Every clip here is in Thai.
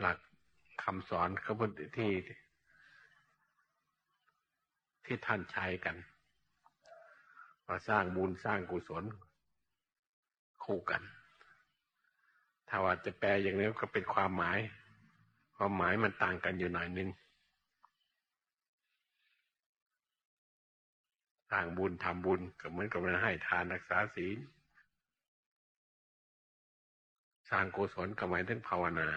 หลักคำสอนขบวนที่ ที่ท่านใช้กันว่าสร้างบุญสร้างกุศล คู่กัน ถ้าว่าจะแปลอย่างนี้ก็เป็นความหมาย ความหมายมันต่างกันอยู่หน่อยนึงสร้างบุญทำบุญก็เหมือนกับมันให้ทานรักษาศีลสร้างกุศลก็หมายถึงภาวนา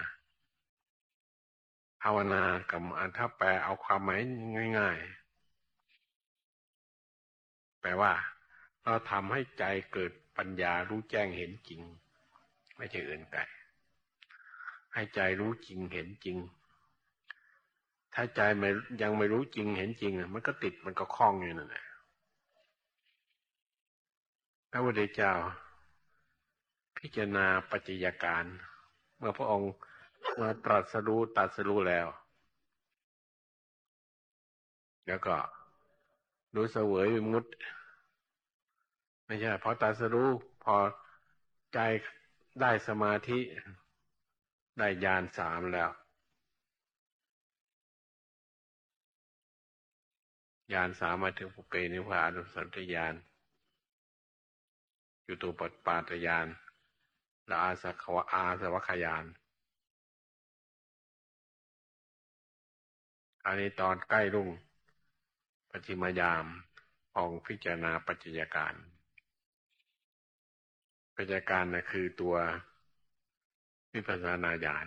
ภาวนากับถ้าแปลเอาความหมายง่าย ๆ แปลว่า เราทำให้ใจเกิดปัญญารู้แจ้งเห็นจริง ไม่ใช่อื่นไกลให้ใจรู้จริงเห็นจริง ถ้าใจไม่ยังไม่รู้จริงเห็นจริงมันก็ติดมันก็คล้องอยู่นั่นแหละพระพุทธเจ้า พิจารณาปัจจัยการ เมื่อพระองค์ มาตรัสรู้ตรัสรู้แล้ว แล้วก็รู้เสวยมุดไม่ใช่พอตรัสรู้พอใจได้สมาธิ ได้ญาณสามแล้วญาณสามมาถึงปุเปนิพพานุสันติญาณยุตูปปาตยานและอาสขวะอาสวัคยาน อันนี้ตอนใกล้รุ่งปฏิมายามองพิจารณาปัจจัยการ ปัจจัยการนะคือตัววิปัสสนาญาณ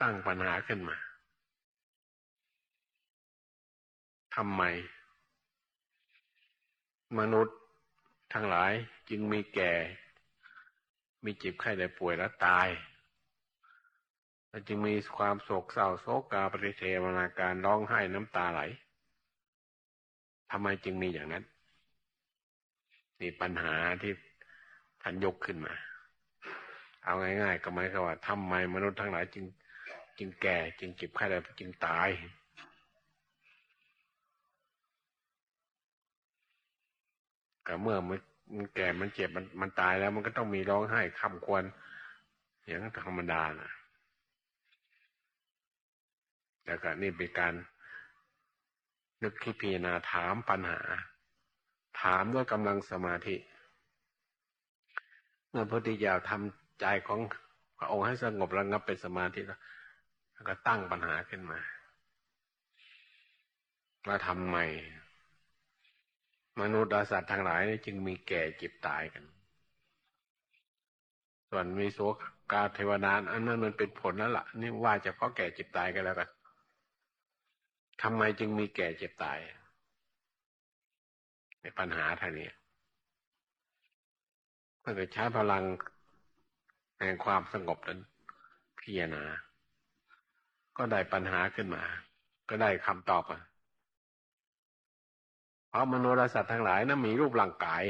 ตั้งปัญหาขึ้นมาทำไม มนุษย์ทั้งหลายจึงมีแก่ มีเจ็บไข้ได้ป่วยและตายและจึงมีความโศกเศร้าโศกกาปริเทวนาการร้องไห้น้ำตาไหลทำไมจึงมีอย่างนั้นนี่ปัญหาที่ท่านยกขึ้นมา เอาง่าย ๆ ก็หมายความว่าทำไมมนุษย์ทั้งหลายจึง จึงแก่ จึงเจ็บไข้ได้จึงตายก็เมื่อมัน มันแก่มันเจ็บมันมันตายแล้ว มันก็ต้องมีร้องไห้คำควรอย่างธรรมดานะแล้วก็นี่เป็นการนึกคิดพิจารณาถามปัญหา ถามด้วยกำลังสมาธิเมื่อพระพุทธเจ้าทำใจของพระองค์ให้สงบระงับเป็นสมาธิแล้วก็ตั้งปัญหาขึ้นมาว่าทำไม มนุษย์สัตว์ทั้งหลายจึงมีแก่เจ็บตายกัน ส่วนมีโสกาเทวดาอันนั้นมันเป็นผลนั่นแหละนี่ว่าจะเพราะแก่เจ็บตายกันแล้วกันทำไมจึงมีแก่เจ็บตาย ในปัญหาท่านี้เมื่อใช้พลังแห่งความสงบนั้นพิจารณา ก็ได้ปัญหาขึ้นมา ก็ได้คำตอบอะ เพราะมโนรสัตว์ทั้งหลายนะั้นมีรูปร่างกาย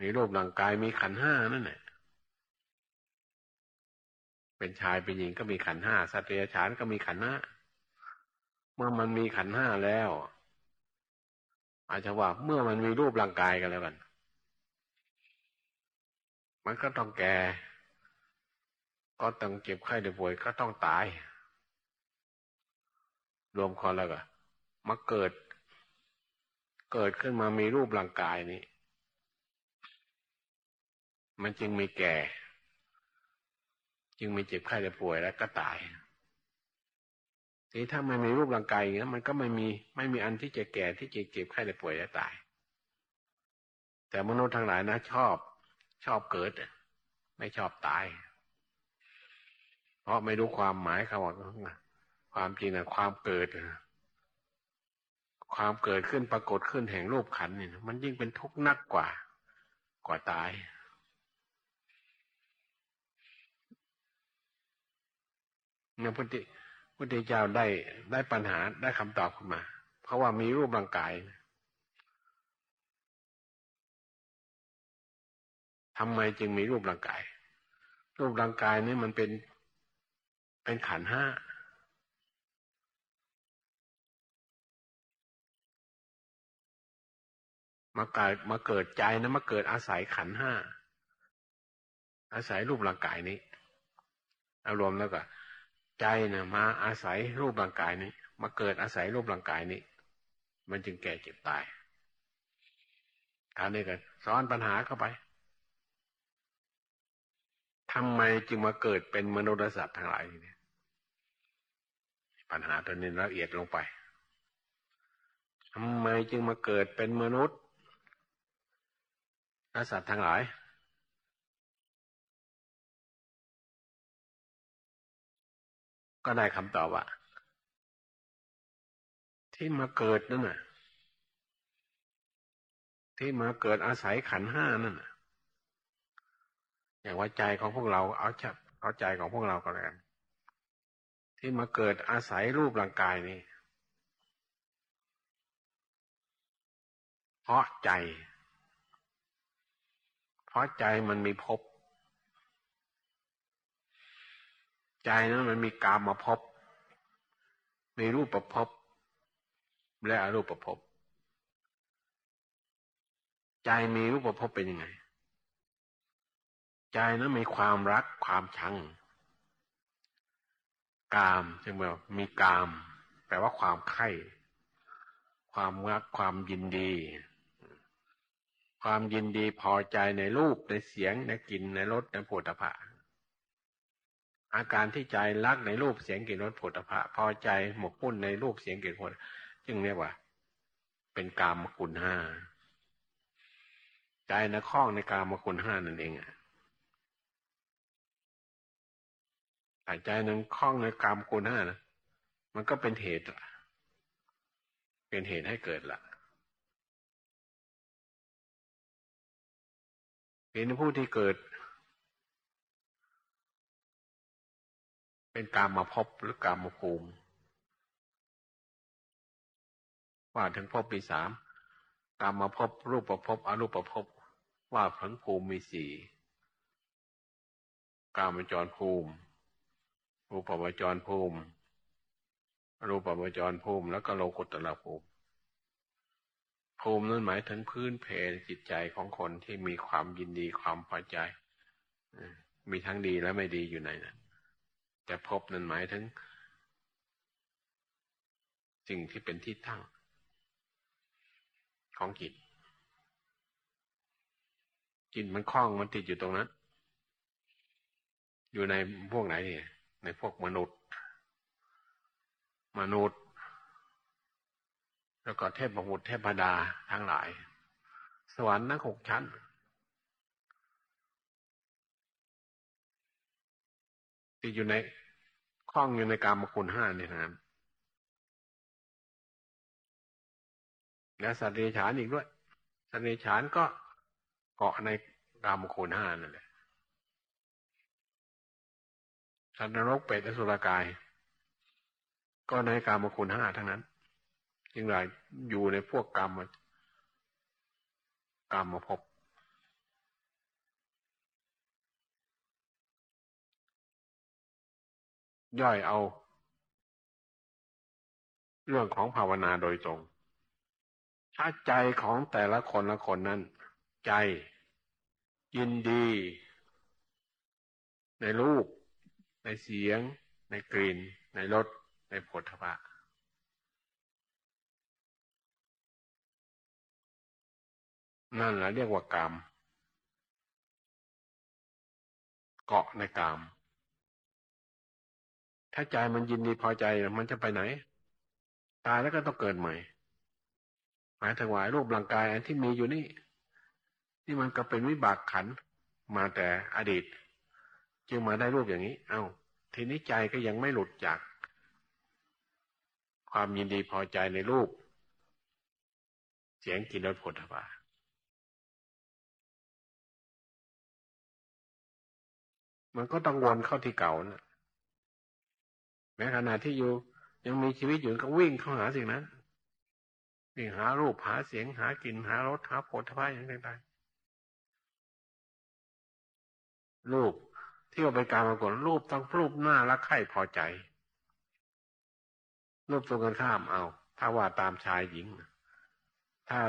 มีรูปร่างกายมีขันห้านั่นแหละเป็นชายเป็นหญิงก็มีขันห้าสัตว์เดรัจฉานก็มีขันห้าเมื่อมันมีขันห้าแล้ว อาจจะว่าเมื่อมันมีรูปร่างกายกันแล้วกัน มันก็ต้องแก่ ก็ต้องเจ็บไข้ได้ป่วยก็ต้องตาย รวมคนแล้วก็ มาเกิด เกิดขึ้นมามีรูปร่างกายนี้ มันจึงมีแก่ จึงมีเจ็บไข้ได้ป่วยแล้วก็ตาย ทีถ้าไม่มีรูปร่างกายอย่างนี้มันก็ไม่มี ไม่มีอันที่จะแก่ที่จะเจ็บไข้ได้ป่วยและตาย แต่มนุษย์ทั้งหลายนะ ชอบ ชอบเกิด ไม่ชอบตาย เพราะไม่รู้ความหมายคำว่าความจริงนะความเกิด ความเกิดขึ้นปรากฏขึ้นแห่งรูปขันเนี่ยมันยิ่งเป็นทุกข์นักกว่า กว่าตายเนี่ยพุทธิพุทธเจ้าได้ได้ปัญหาได้คำตอบขึ้นมา เพราะว่ามีรูปร่างกายทำไมจึงมีรูปร่างกาย รูปร่างกายนี่มันเป็นเป็นขันห้า มาเกิดมาเกิดใจนะมาเกิดอาศัยขันห้าอาศัยรูปร่างกายนี้อารวมแล้วก็ใจเนี่ยมาอาศัยรูปร่างกายนี้ มาเกิดอาศัยรูปร่างกายนี้ มันจึงแก่เจ็บตายการนี้ก็ซ้อนปัญหาเข้าไปทำไมจึงมาเกิดเป็นมนุษย์สัตว์ทั้งหลายเนี่ยปัญหาตัวนี้ละเอียดลงไปทำไมจึงมาเกิดเป็นมนุษย์ และสัตว์ทั้งหลายก็ได้คำตอบว่า ที่มาเกิดนั่นน่ะ ที่มาเกิดอาศัยขันห้านั่นน่ะ อย่างว่าใจของพวกเราเอาจับเอาใจของพวกเราก็แล้วที่มาเกิดอาศัยรูปร่างกายนี้เพราะใจ เพราะใจมันมีภพใจนั้นมันมีกามมาพบมีรูปประพบและอรูปประพบใจมีรูปประพบเป็นยังไง ใจนั้นมีความรักความชัง กามจึงบอกมีกาม แปลว่าความไข่ ความรักความยินดี ความยินดีพอใจในรูปในเสียงในกลิ่นในรสในผลิตภัณฑ์อาการที่ใจรักในรูปเสียงกลิ่นรสผลิตภัณฑ์พอใจหมกมุ่นในรูปเสียงกลิ่นรสจึงเรียกว่า เป็นกามกุลห้าใจนะคล้องในกามกุลห้านั่นเองอะแต่ใจนั้นคล้องในกามกุลห้านะมันก็เป็นเหตุเป็นเหตุให้เกิดล่ะ เป็นผู้ที่เกิด เป็นกามมาพบหรือกามมาภูมิว่าถึงพบปีสามกามมาพบรูปประพบอรูปประพบว่าผังภูมิมีสี่กามจรภูมิ รูปปจรภูมิ รูปปจรภูมิ แล้วก็โลกุตตะภูมิ ภูมินั้นหมายถึงพื้นเพจิตใจของคนที่มีความยินดีความพอใจมีทั้งดีและไม่ดีอยู่ในนั้นแต่พบนั้นหมายถึง สิ่งที่เป็นที่ตั้ง ของจิตจิตมันคล้องมันติดอยู่ตรงนั้น อยู่ในพวกไหนเนี่ยในพวกมนุษย์ มนุษย์ แล้วก็เทพบุตรเทพดาทั้งหลาย สวรรค์นักหกชั้น ที่อยู่ในคล้องอยู่ในกามคุณห้าเนี่ยนะและสัตว์เดรัจฉานอีกด้วย สัตว์เดรัจฉานก็เกาะในกามคุณห้านั่นแหละสัตว์นรกเปรตอสุรกาย ก็ในกามคุณห้าทั้งนั้น จึงไรอยู่ในพวกกรรมกรรมมาพบย่อยเอา เรื่องของภาวนาโดยตรง ถ้าใจของแต่ละคนละคนนั้น ใจ ยินดี ในรูป ในเสียง ในกลิ่น ในรสในผลทพะ นั่นแหละเรียกว่ากรรมเกาะในกรรมถ้าใจมันยินดีพอใจมันจะไปไหน ตายแล้วก็ต้องเกิดใหม่ หมายถึงว่ารูปร่างกายอันที่มีอยู่นี่ นี่มันก็เป็นวิบากขันมาแต่อดีต จึงมาได้รูปอย่างนี้ เอา้า ทีนี้ใจก็ยังไม่หลุดจาก ความยินดีพอใจในรูป เสียงกินรสผลทพา มันก็ต้องวนเข้าที่เก่านะแม้ขณะที่อยู่ ยังมีชีวิตอยู่ก็วิ่งเข้าหาสิ่งนั้นวิ่งหารูปหาเสียงหากลิ่นหารสหาโผฏฐัพอย่างต่างๆรูปที่ว่าไปการปรากฏรูปต้องรูปหน้ารักใคร่พอใจ รูปตรงกันข้ามเอา ถ้าว่าตามชายหญิง ถ้า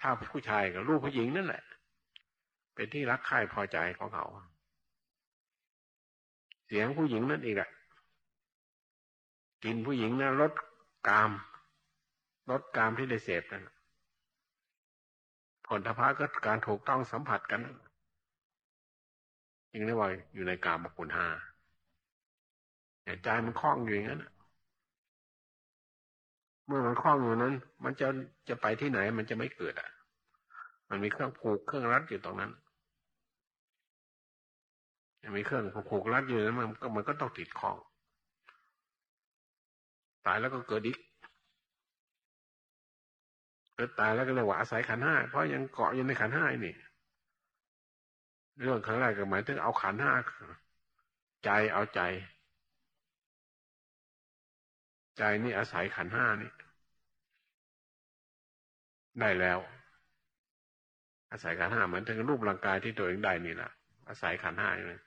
ถ้าผู้ชายกับรูปผู้หญิงนั่นแหละ เป็นที่รักใคร่พอใจของเขา เสียงผู้หญิงนั่นเอีกแหละกินผู้หญิงนะลดกามลดกามที่ได้เสพนั่นผลทพะก็การถูกต้องสัมผัสกันยังได้ว่าอยู่ในกามคุณห้าใจมันคล้องอยู่อย่างนั้นเมื่อมันคล้องอยู่นั้น มันจะจะไปที่ไหน มันจะไม่เกิดอะ มันมีเครื่องผูกเครื่องรัดอยู่ตรงนั้น มีเครื่องผูกรัดอยู่นั้นมันก็มันก็ต้องติดคล้อง ตายแล้วก็เกิดอีกเกิดตายแล้วก็เลยว่าอาศัยขันห้าเพราะยังเกาะอยู่ในขันห้านี่ เรื่องครั้งแรกก็หมายถึงเอาขันห้าใจเอาใจ ใจนี่อาศัยขันห้านี่ ได้แล้ว อาศัยขันห้าเหมือนถึงรูปร่างกายที่ตัวเองได้นี่แหละอาศัยขันห้าเลย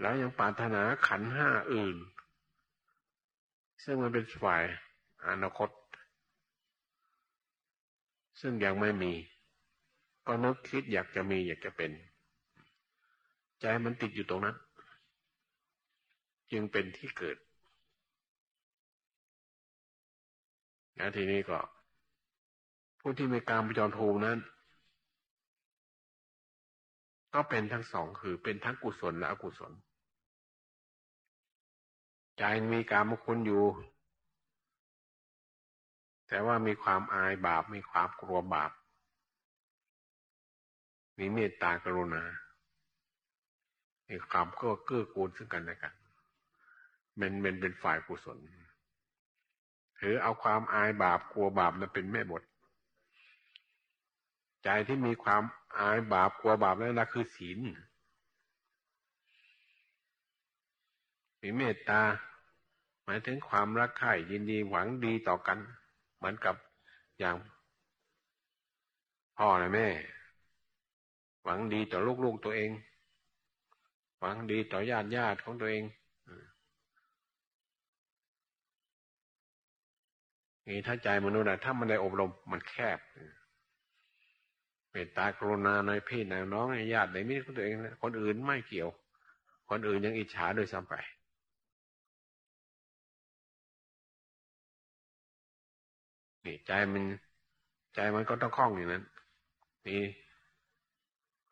แล้วยังปรารถนาขันห้าอื่น ซึ่งมันเป็นฝ่ายอนาคต ซึ่งยังไม่มี ก็นึกคิดอยากจะมีอยากจะเป็น ใจมันติดอยู่ตรงนั้น จึงเป็นที่เกิดนะทีนี้ก็ผู้ที่มีการประจรภูมินั้น ก็เป็นทั้งสองคือเป็นทั้งกุศลและอกุศล ใจมีการมคุณอยู่ แต่ว่ามีความอายบาป มีความกลัวบาป มีเมตตากรุณา มีความเกื้อเกื้อกูลซึ่งกันและกันเป็นเป็นเป็นฝ่ายกุศลถือเอาความอายบาปกลัวบาปนั้นเป็นแม่บท ใจที่มีความอายบาปกลัวบาปนั่นนะคือศีลมีเมตตา มายถึงความรักใคร่ยินดีหวังดีต่อกัน เหมือนกับอย่างพ่อและแม่ หวังดีต่อลูกๆตัวเอง หวังดีต่อญาติญาติของตัวเองนี่ถ้าใจมนุษย์ถ้ามันได้อบรมมันแคบเมตตากรุณาในพี่ในน้องในญาติในมิตรของตัวเองคนอื่นไม่เกี่ยว คนอื่นยังอิจฉาโดยซ้ำไป นี่ใจมัน ใจมันก็ต้องคล้องอย่างนั้น นี่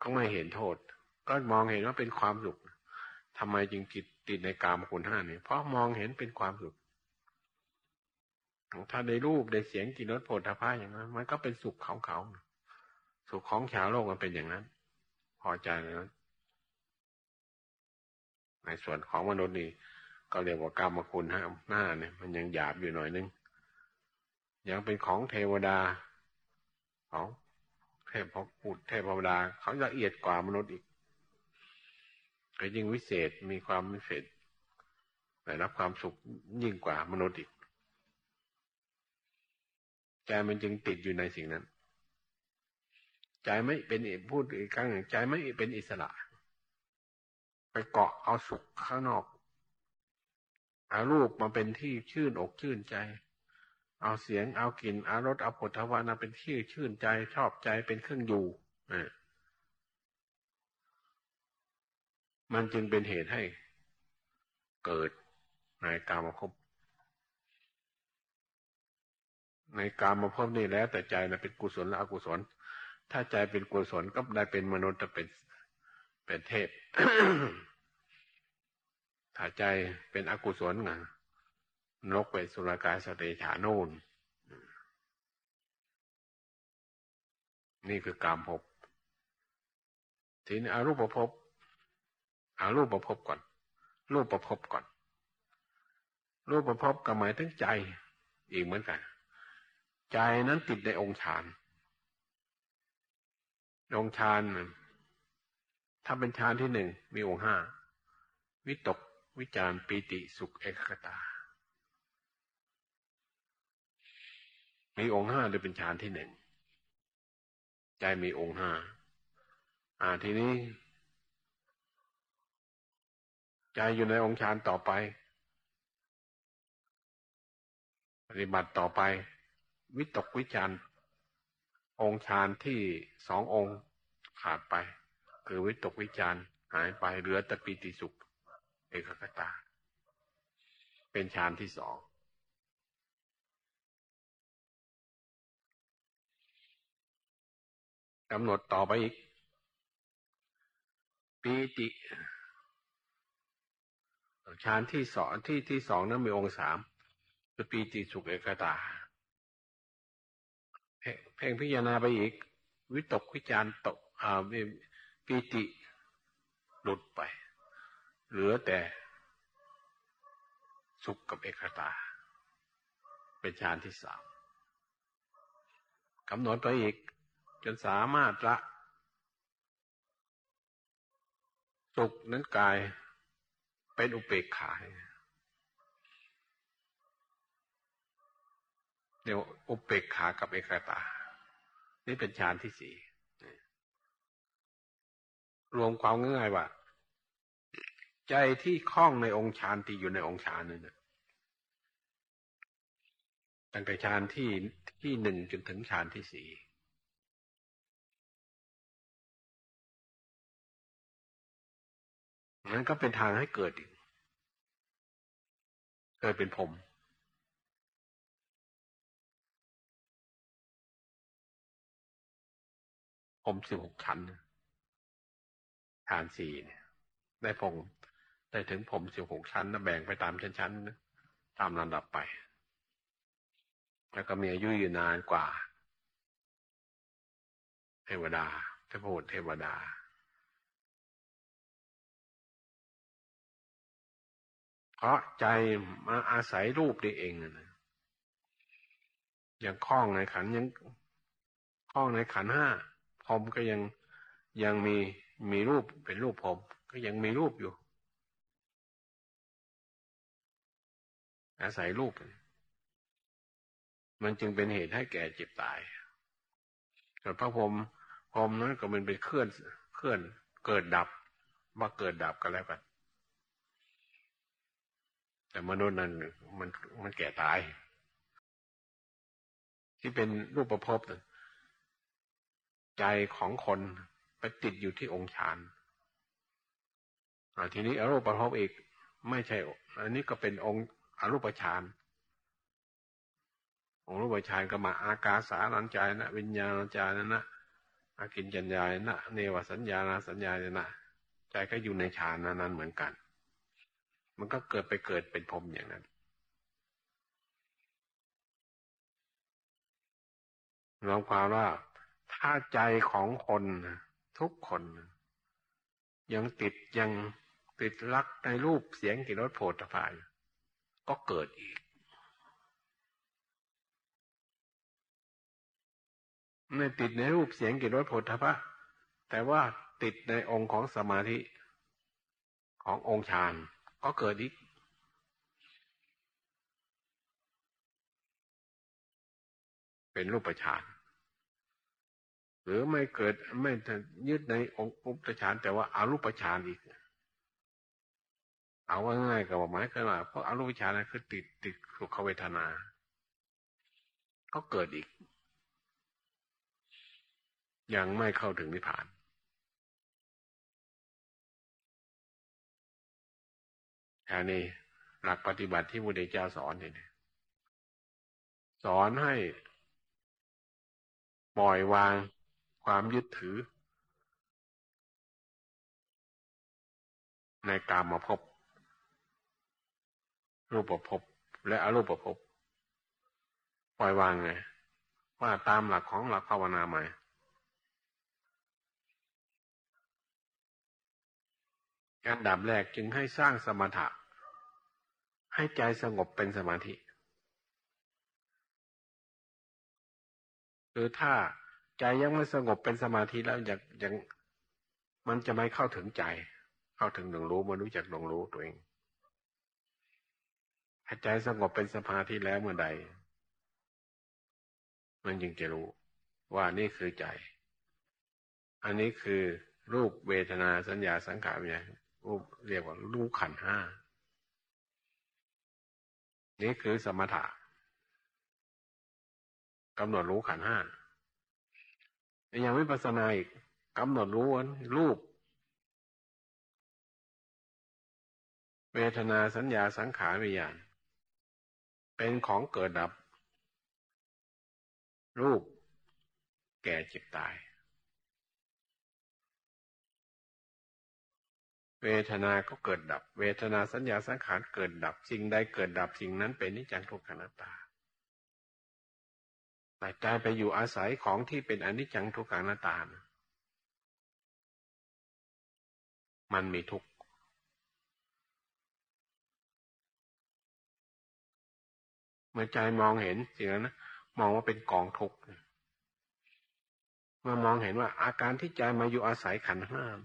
ก็ไม่เห็นโทษ ก็มองเห็นว่าเป็นความสุขทำไมจึงติดติดในกามคุณห้านี่เพราะมองเห็นเป็นความสุขถ้าได้รูปได้เสียงกินรสโผฏฐัพพะอย่างนั้น มันก็เป็นสุขของเขา สุขของชาวโลกมันเป็นอย่างนั้น พอใจเลยนะในส่วนของมนุษย์นี่ก็เรียกว่ากรรมคุณห้าหน้าเนี่ยมันยังหยาบอยู่หน่อยนึง ยังเป็นของเทวดาของเทพพุทธเทพวดาเขาละเอียดกว่ามนุษย์อีกก็ยิ่งวิเศษมีความวิเศษได้รับความสุขยิ่งกว่ามนุษย์อีกใจมันจึงติดอยู่ในสิ่งนั้น ใจไม่เป็นพูดอีกครั้งใจไม่เป็นอิสระ ไปเกาะเอาสุขข้างนอก เอารูปมาเป็นที่ชื่นอกชื่นใจ เอาเสียงเอากลิ่นเอารสเอาผลทวานาเป็นที่ชื่นใจชอบใจเป็นเครื่องอยู่มันจึงเป็นเหตุให้ เกิดในกามภพในการมาพบนี่แล้ว แต่ใจนะเป็นกุศลและอกุศล ถ้าใจเป็นกุศลก็ได้เป็นมนุษย์จะเป็นเป็นเทพถ้าใจเป็นอกุศลนะ นกเป็นสุรกายสเตฉานูนนี่คือกามภพทีนี้อารูปภพอารูปภพก่อน รูปประพบก่อน รูปประพบก็หมายถึงใจอีกเหมือนกัน ใจนั้นติดในองค์ฌานองค์ฌานถ้าเป็นฌานที่หนึ่งมีองค์ห้าวิตกวิจารปีติสุขเอกขตา มีองค์ห้าโดยเป็นฌานที่หนึ่งใจมีองค์ห้าอ่าทีนี้ ใจอยู่ในองค์ฌานต่อไป ปฏิบัติต่อไป วิตกวิจารองค์ฌานที่สององค์ขาดไป คือวิตกวิจารหายไปเหลือแต่ปีติสุข เอกคตา เป็นฌานที่สอง กำหนดต่อไปอีกปีติฌานที่สองที่ที่สองนั้นมีองค์สามคือปีติสุขเอกตาเพ่งพิจารณาไปอีก วิตกวิจารตกอ่าปีติหลุดไป เหลือแต่สุขกับเอกตา เป็นฌานที่สามกำหนดไปอีก จนสามารถละสุขนั้นกายเป็นอุเบกขาเดี๋ยวอุเบกขากับเอกตา นี่เป็นฌานที่สี่รวมความง่ายว่า ใจที่คล้องในองค์ฌานที่อยู่ในองค์ฌานนี่นะตั้งแต่ฌานที่ที่หนึ่งจนถึงฌานที่สี่ นั้นก็เป็นทางให้เกิดอีก เกิดเป็นผม ผมสิบหกชั้นฐานสี่เนี่ย ได้ผมได้ถึงผมสิบหกชั้นนะแบ่งไปตามชั้นๆตามลำดับไป แล้วก็มีอายุยืนนานกว่า เทวดาเทพบุตรเทวดา เพราะใจมาอาศัยรูปนี่เองนะยังคล้องในขันยังคล้องในขันห้าพรมก็ยังยังมีมีรูปเป็นรูปพรมก็ยังมีรูปอยู่ อาศัยรูปมันจึงเป็นเหตุให้แก่เจ็บตายส่วนพระพรมพรมนั้นก็มันเป็นเคลื่อนเคลื่อนเกิดดับว่าเกิดดับก็แล้วกัน แต่มนุษย์นั้นมันมันแก่ตาย ที่เป็นรูปประพบใจของคนไปติดอยู่ที่องค์ฌานทีนี้อรูปประพบอีกไม่ใช่ อันนี้ก็เป็นองค์อรูปฌานองค์รูปฌานก็มาอากาสารัญจายนะวิญญาณจายนะอากินจัญญายนะเนวสัญญาณสัญญาณนะใจก็อยู่ในฌานนั้นเหมือนกัน มันก็เกิดไปเกิดเป็นพรมอย่างนั้น รวมความว่าถ้าใจของคนทุกคน ยังติดยังติดรักในรูปเสียงกลิ่นรสโผฏฐายก็เกิดอีกไม่ติดในรูปเสียงกลิ่นรสโผฏฐะแต่ว่าติดในองค์ของสมาธิขององค์ฌาน ก็เกิดอีกเป็นรูปฌานหรือไม่เกิดไม่ยึดในองค์อุปฌานแต่ว่าอารูปฌานอีก เอาว่าง่ายกับหมายคือว่าเพราะอารูปฌานนั้นคือติดติดสุขเวทนา ก็เกิดอีก ยังไม่เข้าถึงนิพพาน อันนี้หลักปฏิบัติที่พระพุทธเจ้าสอนเนี่ยสอนให้ปล่อยวางความยึดถือ ในกามมาพบ รูปประพบและอรูปประพบปล่อยวางไงว่าตามหลักของหลักภาวนาใหม่การดับแรกจึงให้สร้างสมถะ ให้ใจสงบเป็นสมาธิ คือถ้าใจยังไม่สงบเป็นสมาธิแล้วยังยังมันจะไม่เข้าถึงใจ เข้าถึงหนึ่งรู้มันรู้จักหลงรู้ตัวเองถ้าใจสงบเป็นสมาธิแล้วเมื่อใด มันจึงจะรู้ว่านี่คือใจ อันนี้คือรูปเวทนาสัญญาสังขารวิญญาณเรียกว่ารู้ขันห้า นี่คือสมถะกำหนดรู้ขันห้ายังไม่ปัสนาอีกกำหนดรู้รูป เวทนาสัญญาสังขารวิญญาณเป็นของเกิดดับ รูป แก่เจ็บตาย เวทนาก็เกิดดับ เวทนาสัญญาสังขารเกิดดับ สิ่งใดเกิดดับสิ่งนั้นเป็นนิจังทุกขังนัตตาแต่ใจไปอยู่อาศัยของที่เป็นอนิจจังทุกขังนาตานะมันมีทุกข์เมื่อใจมองเห็นสิ่งนั้นนะมองว่าเป็นกองทุกข์เมื่อมองเห็นว่า อาการที่ใจมาอยู่อาศัยขันห้าม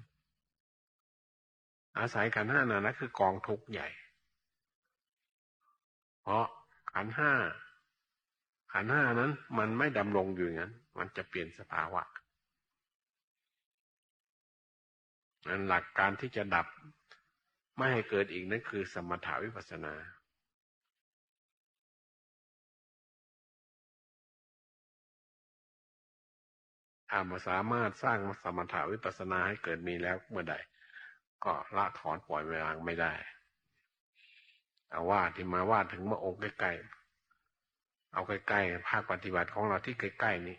อาศัยขันห้านั่นนะคือกองทุกข์ใหญ่ เพราะขันห้าขันห้านั้น มันไม่ดำรงอยู่อย่างนั้น มันจะเปลี่ยนสภาวะนั้นหลักการที่จะดับไม่ให้เกิดอีกนั่นคือ สมถาวิปัสนาถ้ามาสามารถสร้างสมถาวิปัสนาให้เกิดมีแล้วเมื่อใด ก็ละถอนปล่อยเวลาไม่ได้เอาว่าที่มาว่าถึงเมื่อองค์ใกล้ๆ เอาใกล้ๆ ภาคปฏิบัติของเราที่ใกล้ๆนี่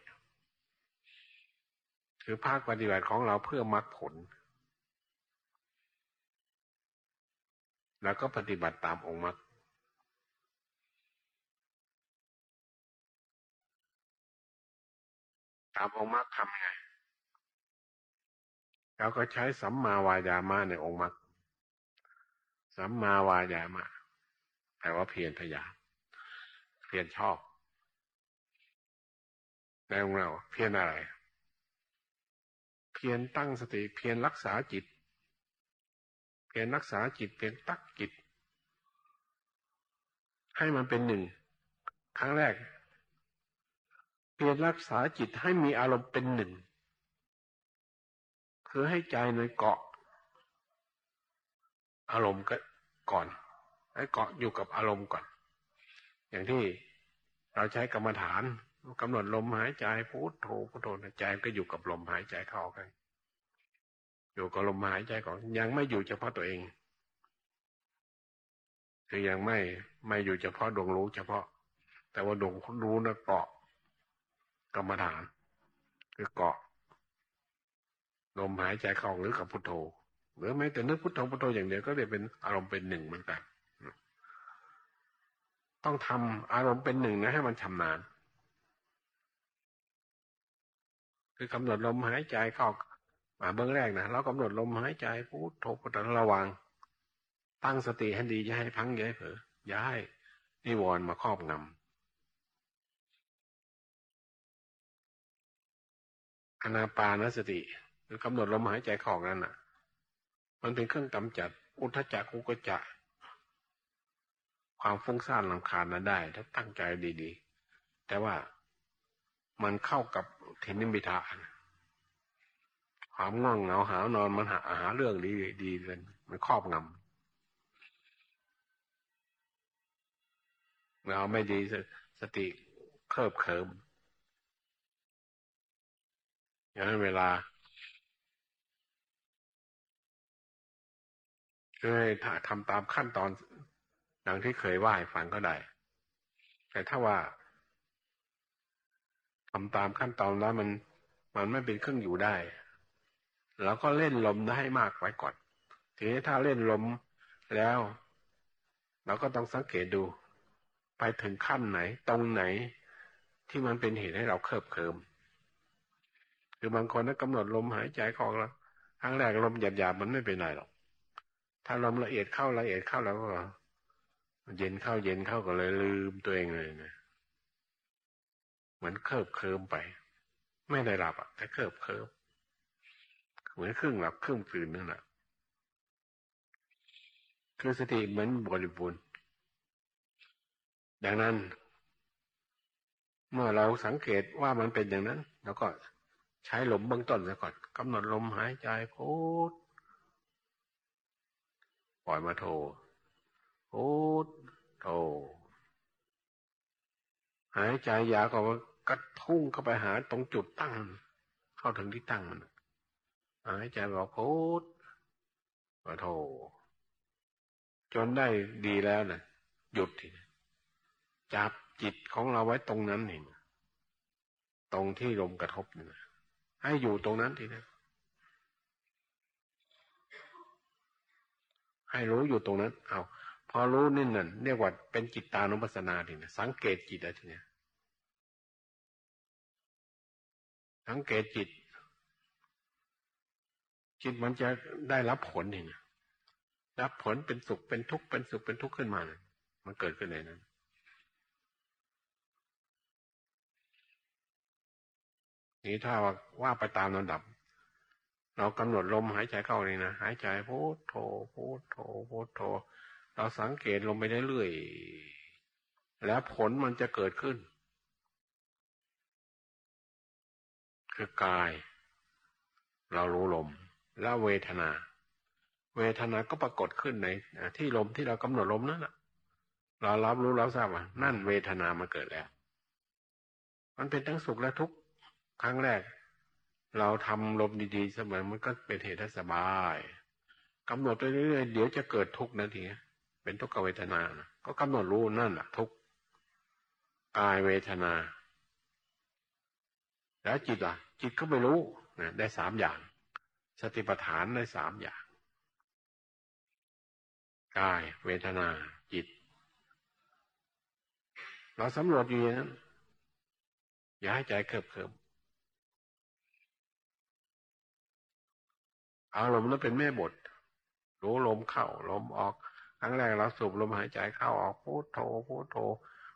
คือภาคปฏิบัติของเราเพื่อมรรคผล แล้วก็ปฏิบัติตามองค์มรรค ตามองค์มรรคทำไง เราก็ใช้สัมมาวายามาในองค์มรรคสัมมาวายามาแต่ว่าเพียรพยายามพียรชอบในองเราเพียรอะไร เพียรตั้งสติ เพียรรักษาจิต เพียรรักษาจิต เพียรตักจิต ให้มันเป็นหนึ่งครั้งแรก เพียรรักษาจิตให้มีอารมณ์เป็นหนึ่ง คือให้ใจในเกาะ อารมณ์ก่อน ให้เกาะอยู่กับอารมณ์ก่อน อย่างที่เราใช้กรรมฐานกำหนดลมหายใจพุทโธพุทโธใจก็อยู่กับลมหายใจเข้ากัน อยู่กับลมหายใจก่อนยังไม่อยู่เฉพาะตัวเองคือยังไม่ไม่อยู่เฉพาะดวงรู้เฉพาะ แต่ว่าดวงรู้นะเกาะกรรมฐาน คือเกาะ ลมหายใจเข้าหรือกับพุทโธหรือแม้แต่นึกพุทโธพุทโธอย่างเดียวก็เลยเป็นอารมณ์เป็นหนึ่งเหมือนกันต้องทำอารมณ์เป็นหนึ่งนะให้มันชำนาญคือกำหนดลมหายใจเข้ามาเบื้องแรกนะเรากำหนดลมหายใจพูดโทพุทระวัง ตั้งสติให้ดีอย่าให้พังอย่าให้เผลออย่าให้นิวรณ์มาครอบงำอนาปานสติ คือกำหนดลมหายใจเข้านั้นน่ะ มันเป็นเครื่องกำจัด อุทจักกุกจักความฟุ้งซ่านลำคาญนั้นได้ ถ้าตั้งใจดีๆ แต่ว่ามันเข้ากับเทนิมิทาความง่วงเหงาหานอนมันหาหาเรื่องดีดีกันมันครอบงำเราไม่ดีสติเคลิบเคลิมอย่างนั้นเวลา คือให้ทำตามขั้นตอนดังที่เคยว่าให้ฟังก็ได้ แต่ถ้าว่าทำตามขั้นตอนแล้วมัน มันไม่เป็นเครื่องอยู่ได้เราก็เล่นลมได้มากไว้ก่อน ทีนี้ถ้าเล่นลมแล้ว เราก็ต้องสังเกตดู ไปถึงขั้นไหน ตรงไหนที่มันเป็นเหตุให้เราเคิบเคิมคือบางคนนั้นกำหนดลมหายใจของเราครั้งแรกลมหยาบๆมันไม่เป็นไรหรอก ถ้าลมละเอียดเข้าละเอียดเข้าแล้วก็เย็นเข้าเย็นเข้าก็เลยลืมตัวเองเลยนะเหมือนเคิบเคิมไป ไม่ได้หลับอะแต่เคิบเคิมเหมือนครึ่งหลับครึ่งตื่นนั่นแหละคือสติเหมือนบริบูรณ์ดังนั้น เมื่อเราสังเกตว่ามันเป็นอย่างนั้นเราก็ใช้ลมเบื้องต้นซะก่อนกำหนดลมหายใจพุท ปล่อยมาโทพุทโธหายใจยาวก็กระทุ่งเข้าไปหาตรงจุดตั้ง เข้าถึงที่ตั้งมันหายใจบอกพุทโอ้โธจนได้ดีแล้วนะหยุดทีจับจิตของเราไว้ตรงนั้นนี่ตรงที่ลมกระทบนี่ให้อยู่ตรงนั้นทีนะ ให้รู้อยู่ตรงนั้น เอาพอรู้นี่นั่นเรียกว่าเป็นจิตตานุปัสสนาทีนะสังเกตจิตอะไรทีเนี้ยสังเกตจิต จิตมันจะได้รับผลเองรับผลเป็นสุขเป็นทุกข์เป็นสุขเป็นทุกข์ขึ้นมาเนี่ยมันเกิดขึ้นในนั้นนี่ถ้าว่าว่าไปตามลำดับ เรากำหนดลมหายใจเข้านี่นะหายใจพุทโธพุทโธพุทโธ เราสังเกตลมไปเรื่อยๆแล้วผลมันจะเกิดขึ้น คือกาย เรารู้ลม แล้วเวทนา เวทนาก็ปรากฏขึ้นในที่ลมที่เรากำหนดลมนั่นแหละเรารับรู้เราทราบว่านั่นเวทนามาเกิดแล้ว มันเป็นทั้งสุขและทุกข์ครั้งแรก เราทำลมดีๆเสมอมันก็เป็นเหตุให้สบายกำหนดไปเรื่อยๆเดี๋ยวจะเกิดทุกข์นะทีเป็นทุกขเวทนานะก็กำหนดรู้นั่นแหละทุกข์กายเวทนา แล้วจิตอะ จิตก็ไปรู้นะได้สามอย่าง สติปัฏฐานได้สามอย่างกายเวทนาจิต เราสำรวจอยู่อย่างนั้นอย่าให้ใจเคิบเคิบ อารมณ์นั้นเป็นแม่บท รู้ลมเข้าลมออก ครั้งแรกเราสูบลมหายใจเข้าออกพูดโทพูดโท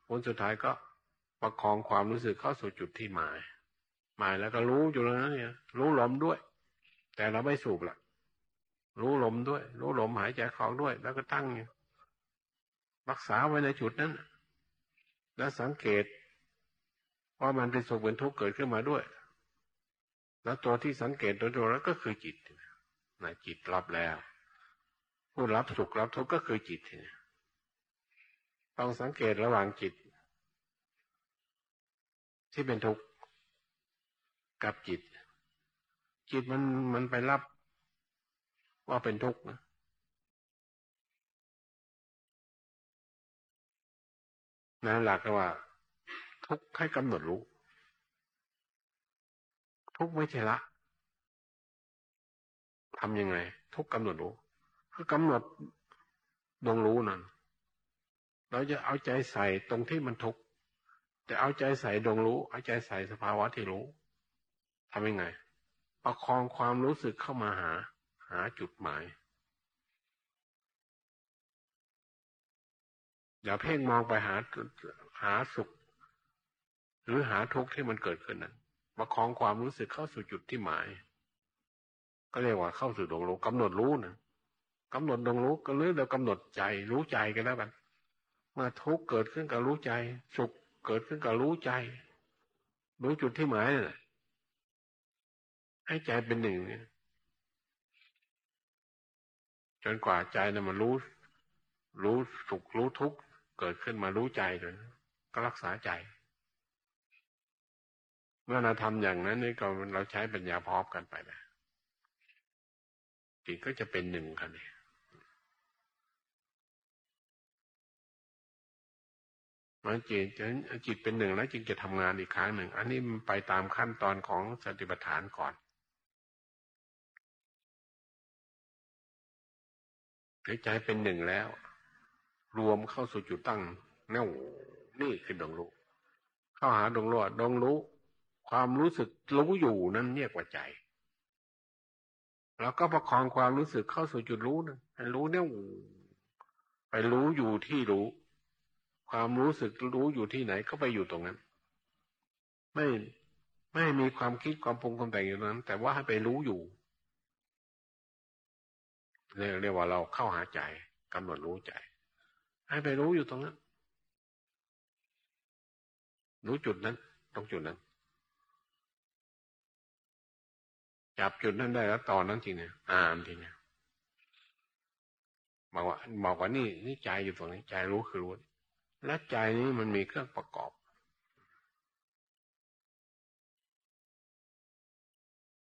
ผลสุดท้ายก็ประคองความรู้สึกเข้าสู่จุดที่หมาย หมายแล้วก็รู้อยู่แล้วนะเนี่ยรู้ลมด้วย แต่เราไม่สูบละรู้ลมด้วย รู้ลมหายใจเข้าด้วย แล้วก็ตั้งรักษาไว้ในจุดนั้น แล้วสังเกตว่ามันเป็นสุขเป็นทุกข์เกิดขึ้นมาด้วย แล้วตัวที่สังเกตตัวตัวแล้วก็คือจิต นะจิตรับแล้ว ผู้รับสุขรับทุกข์ก็คือจิตต้องสังเกตระหว่างจิต ที่เป็นทุกข์กับจิต จิตมันมันไปรับว่าเป็นทุกข์นะนั่นหลักว่า ทุกข์ให้กำหนดรู้ ทุกข์ไม่ใช่ละ ทำยังไง ทุกกำหนดรู้คือกำหนดดวงรู้นั่นเราจะเอาใจใส่ตรงที่มันทุกข์แต่เอาใจใส่ดวงรู้ เอาใจใส่สภาวะที่รู้ทำยังไง ประคองความรู้สึกเข้ามาหา หาจุดหมาย อย่าเพ่งมองไปหาหาสุข หรือหาทุกข์ที่มันเกิดขึ้นนั้นประคองความรู้สึกเข้าสู่จุดที่หมาย ก็เรียกว่าเข้าสู่ดวงรู้กำหนดรู้นะกำหนดดวงรู้ก็เรื่องเรากำหนดใจรู้ใจกันแล้วกันมื่อทุกเกิดขึ้นกับรู้ใจ สุขเกิดขึ้นกับรู้ใจ รู้จุดที่หมายน่ะให้ใจเป็นหนึ่งเนี่ยจนกว่าใจนะ่ะมันรู้ รู้สุขรู้ทุกข์เกิดขึ้นมารู้ใจเลยก็รักษาใจ เมื่อเราทำอย่างนั้นนี่ก็เราใช้ปัญญาพร้อมกันไปนะ จิตก็จะเป็นหนึ่งกันเนี่ยมันจิตจิตเป็นหนึ่งแล้วจึงจะทำงานอีกครั้งหนึ่ง อันนี้มันไปตามขั้นตอนของสติปัฏฐานก่อนใจเป็นหนึ่งแล้ว รวมเข้าสู่จุดตั้งแน่วนี่คือดวงรู้ เข้าหาดวงรู้ดวงรู้ ความรู้สึกรู้อยู่นั้นเรียกว่าใจ แล้วก็ประคองความรู้สึกเข้าสู่จุดรู้นะรู้เนี่ยไปรู้อยู่ที่รู้ ความรู้สึกรู้อยู่ที่ไหนก็ไปอยู่ตรงนั้น ไม่ไม่มีความคิดความปรุงความแต่งอยู่นั้น แต่ว่าให้ไปรู้อยู่เรียกเรียกว่าเราเข้าหาใจกำหนดรู้ใจ ให้ไปรู้อยู่ตรงนั้น รู้จุดนั้น ตรงจุดนั้น จับจุดนั้นได้แล้วตอนนั้นทีเนี่ยอ่านทีเนี่ยบอกว่าบอกว่านี่นี่ใจอยู่ตรงนี้ใจรู้คือรู้และใจนี้มันมีเครื่องประกอบ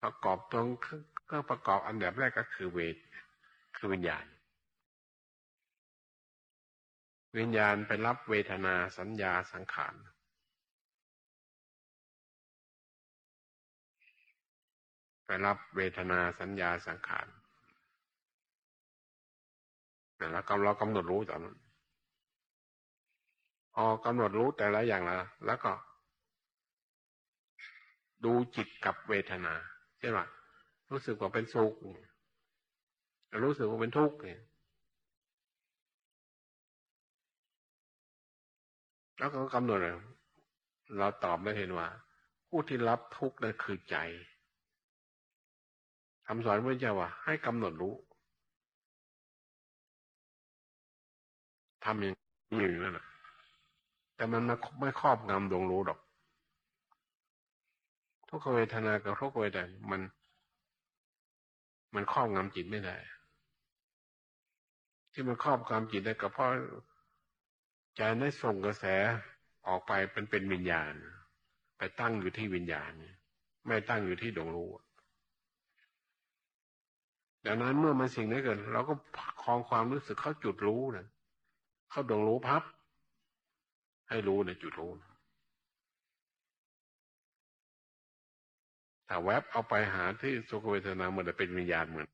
ประกอบตรงเครื่องประกอบอันดับแรกก็คือเวท คือวิญญาณ วิญญาณไปรับเวทนาสัญญาสังขาร ไปรับเวทนาสัญญาสังขารแล้วกำเรากำหนดรู้ตอนนั้นพอกำหนดรู้แต่ละอย่างแล้วแล้วก็ ดูจิตกับเวทนาใช่ไหมรู้สึกว่าเป็นสุขรู้สึกว่าเป็นทุกข์เนี่ยแล้วก็กำหนดเราตอบได้เห็นว่า ผู้ที่รับทุกข์นั่นคือใจ คำสอนพระเจ้าว่า ให้กำหนดรู้ทำอย่างนี้นั่นแหละแต่มันไม่ครอบงำดวงรู้ดอก ทุกขเวทนากับทุกขเวทนามัน มันครอบงำจิตไม่ได้ ที่มันครอบงำจิตได้ก็เพราะใจได้ส่งกระแสออกไปเป็นเป็นวิญญาณ ไปตั้งอยู่ที่วิญญาณ ไม่ตั้งอยู่ที่ดวงรู้ ดังนั้นเมื่อมันสิ่งนี้เกิด เราก็คลองความรู้สึกเข้าจุดรู้นะเข้าดวงรู้พับ ให้รู้ในจุดรู้ถ้าแวบเอาไปหาที่สุขเวทนาเหมือนเป็นวิญญาณเหมือน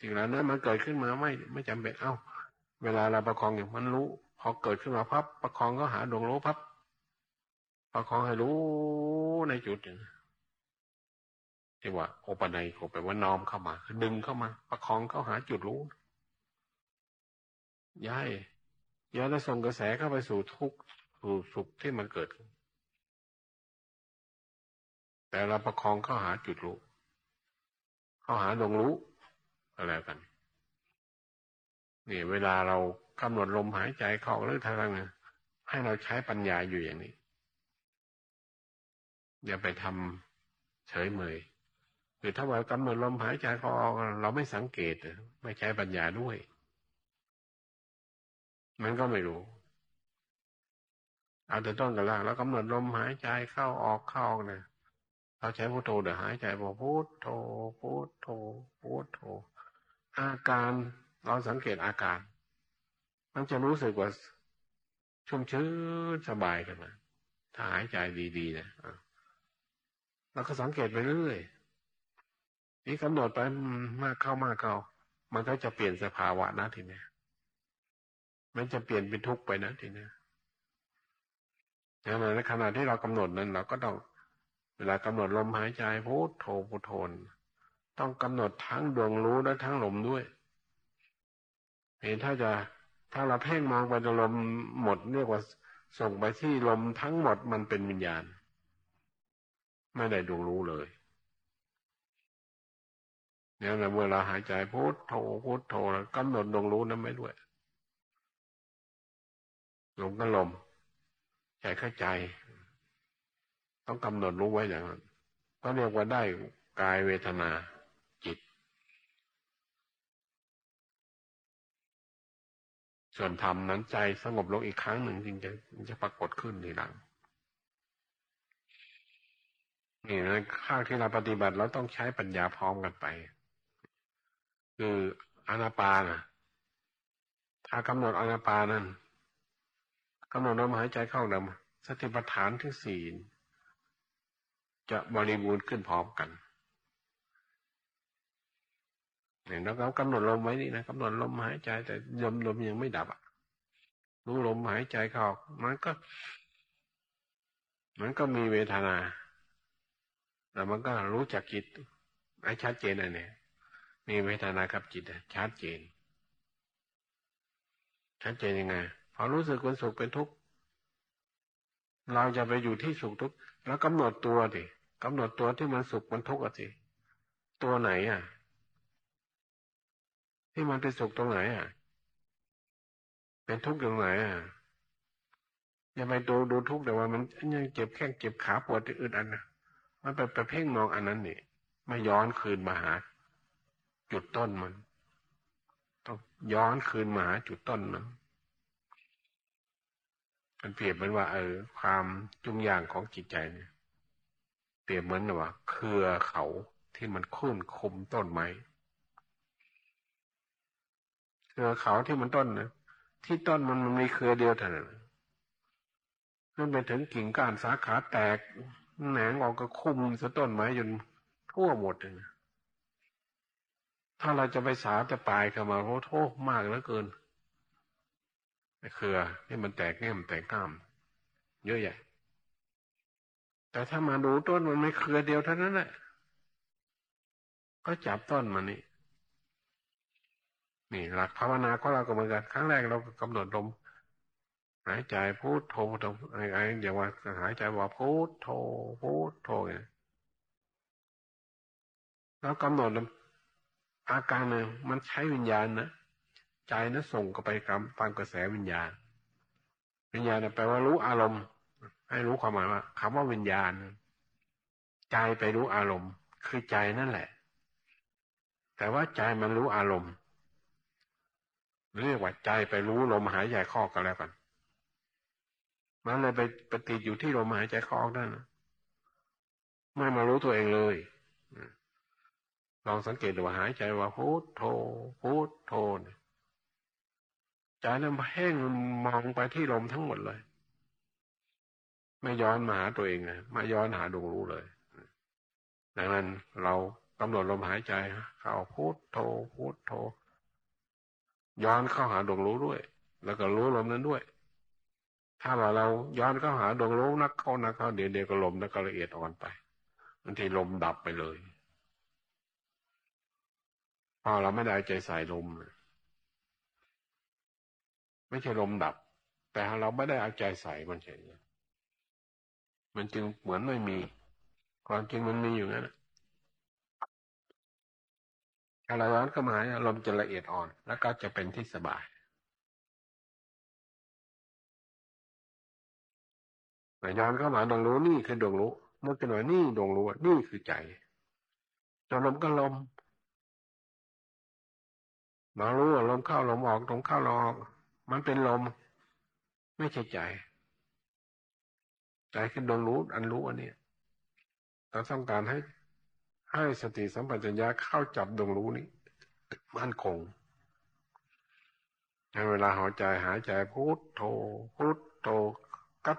สิ่งเหล่านั้นมันเกิดขึ้นมาไม่ไม่จำเป็นเอ้า เวลาเราประคองอย่างมันรู้ พอเกิดขึ้นมาพับ ประคองก็หาดวงรู้พับ ประคองให้รู้ในจุดหนึ่ง ที่ว่าโอปนัยโกแปลว่าน้อมเข้ามา ดึงเข้ามา ประคองเข้าหาจุดรู้ย้ายย้ายแล้วส่งกระแสเข้าไปสู่ทุกสู่สุขที่มันเกิด แต่เราประคองเข้าหาจุดรู้ เข้าหาดวงรู้ อะไรกัน นี่ เวลาเรากำหนดลมหายใจเข้าหรือทางนึงให้เราใช้ปัญญาอยู่อย่างนี้ อย่าไปทำเฉยเมย คือถ้าว่ากำหนดลมหายใจเขาออกเราไม่สังเกตไม่ใช้ปัญญาด้วย มันก็ไม่รู้ เอาแต่ต้นกันล่างแล้วกำหนดลมหายใจเข้าออกเข้าออกเนี่ยเราใช้พุทโธเดี๋ยวหายใจบอกพุทโธพุทโธพุทโธอาการเราสังเกตอาการ มันจะรู้สึกว่าชุ่มชื้นสบายขึ้นมาถ้าหายใจดีๆนะเราก็สังเกตไปเรื่อย นี่กำหนดไปมากเข้ามากเข้า มันก็จะเปลี่ยนสภาวะนะทีนี้มันจะเปลี่ยนเป็นทุกข์ไปนะทีนี้ในขณะที่เรากำหนดนั้น เราก็ต้องเวลากำหนดลมหายใจพุทโธพุทโธต้องกำหนดทั้งดวงรู้และทั้งลมด้วยเห็นถ้าจะถ้าเราเพ่งมองไปลมหมดเรียกว่าส่งไปที่ลมทั้งหมดมันเป็นวิญญาณ ไม่ได้ดวงรู้เลย เนี่ยเมื่อเราหายใจพุทโธพุทโธแล้วกำหนดดวงรู้นั้นไม่ด้วยลมก็ลมใจเข้าใจ ต้องกำหนดรู้ไว้อย่างนั้นก็เรียกว่าได้กายเวทนาจิต ส่วนธรรมนั้นใจสงบลงอีกครั้งหนึ่งจริงจะจะปรากฏขึ้นในหลังนี่นะข้างที่เราปฏิบัติเราต้องใช้ปัญญาพร้อมกันไป คืออนาปานะถ้ากำหนดอนาปานั้นกำหนดลมหายใจเข้าดำสติปัฏฐานทั้งสี่จะบริบูรณ์ขึ้นพร้อมกันเนี่ยเรากำหนดลมไว้นี่นะกำหนดลมหายใจ แต่ลมลมยังไม่ดับอะรู้ลมหายใจเข้ามันก็ มันก็มีเวทนา แล้วมันก็รู้จักจิตไอ้ชัดเจนอันนี้ มีเวทนากับจิตชัดเจนชัดเจนยังไงพอรู้สึกเป็นสุขเป็นทุกข์เราจะไปอยู่ที่สุขทุกข์แล้วกำหนดตัวดิกำหนดตัวที่มันสุขมันทุกข์อะสิตัวไหนอะ ที่มันเป็นสุขตรงไหนอะ เป็นทุกข์ตรงไหนอะอย่าไปดูดูทุกข์แต่ว่ามันยังเจ็บแข้งเจ็บขาปวดอึดอันนะมันไปไปเพ่งมองอันนั้นนี่ไม่ย้อนคืนมาหา จุดต้นมัน ต้องย้อนคืนมาหาจุดต้นมันมันเปรียบเหมือนว่า เออ ความจุงยางของจิตใจเนี่ย เปรียบเหมือนว่าเครือเขาที่มันคุ้นคุมต้นไม้เครือเขาที่มันต้นนะที่ต้นมันมันมีเครือเดียวเท่านั้นขึ้นไปถึงกิ่งก้านสาขาแตกแหนงออกก็คุมสต้นไม้จนทั่วหมดเลย ถ้าเราจะไปสาจะปลายเข้ามาโอ้โทษมากเหลือเกินเครือนี่มันแตกแง่มแตกก้าม เยอะแยะแต่ถ้ามาดูต้นมันไม่เครือเดียวเท่านั้นแหละก็จับต้นมันนี่นี่หลักภาวนาของเราก็เหมือนกันครั้งแรกเรากำหนดลมหายใจพูดโทพุทโธอะไรอย่างว่าหายใจว่าพูดโทพูดโทไงแล้วกำหนดลม อาการหนึ่งมันใช้วิญญาณนะใจนะส่งก็ไปกำตามกระแสวิญญาณ วิญญาณแปลว่ารู้อารมณ์ ให้รู้ความหมายว่าคำว่าวิญญาณใจไปรู้อารมณ์ คือใจนั่นแหละ แต่ว่าใจมันรู้อารมณ์เรียกว่าใจไปรู้ลมหายใจเข้ากันแล้วกันมันเลยไปปฏิอยู่ที่ลมหายใจเข้าออกนั่นไม่มารู้ตัวเองเลย ลองสังเกตดูว่าหายใจว่าพูดโทพูดโทใจนั้นแห้งมองไปที่ลมทั้งหมดเลย ไม่ย้อนมาหาตัวเองเลยไม่ย้อนหาดวงรู้เลย ดังนั้นเรากำหนดลมหายใจเข้าพูดโทพูดโทย้อนเข้าหาดวงรู้ด้วย แล้วก็รู้ลมนั้นด้วย ถ้าเราเราย้อนเข้าหาดวงรู้นักเข้านักเข้าเดี๋ยวเดียวก็ลมนักก็ละเอียดอ่อนไปบางทีลมดับไปเลย พอเราไม่ได้ใจใส่ลม ไม่ใช่ลมดับ แต่เราไม่ได้เอาใจใส่มันเฉยมันจึงเหมือนไม่มีความจริงมันมีอยู่นั่นถ้าเราย้อนเข้ามาอารมณ์จะละเอียดอ่อน แล้วก็จะเป็นที่สบายแต่ย้อนเข้ามาดวงรู้นี่คือดวงรู้เมื่อกี้หน่อยนี่ดวงรู้นี่คือใจจนลมก็ลม เรารู้ว่าลมเข้าลมออกลมเข้าลมออกมันเป็นลม ไม่ใช่ใจใจคือดวงรู้อันรู้อันนี้เราต้องการให้ให้สติสัมปชัญญะเข้าจับดวงรู้นี้มั่นคงในเวลาหายใจหายใจพุทโธพุทโธก็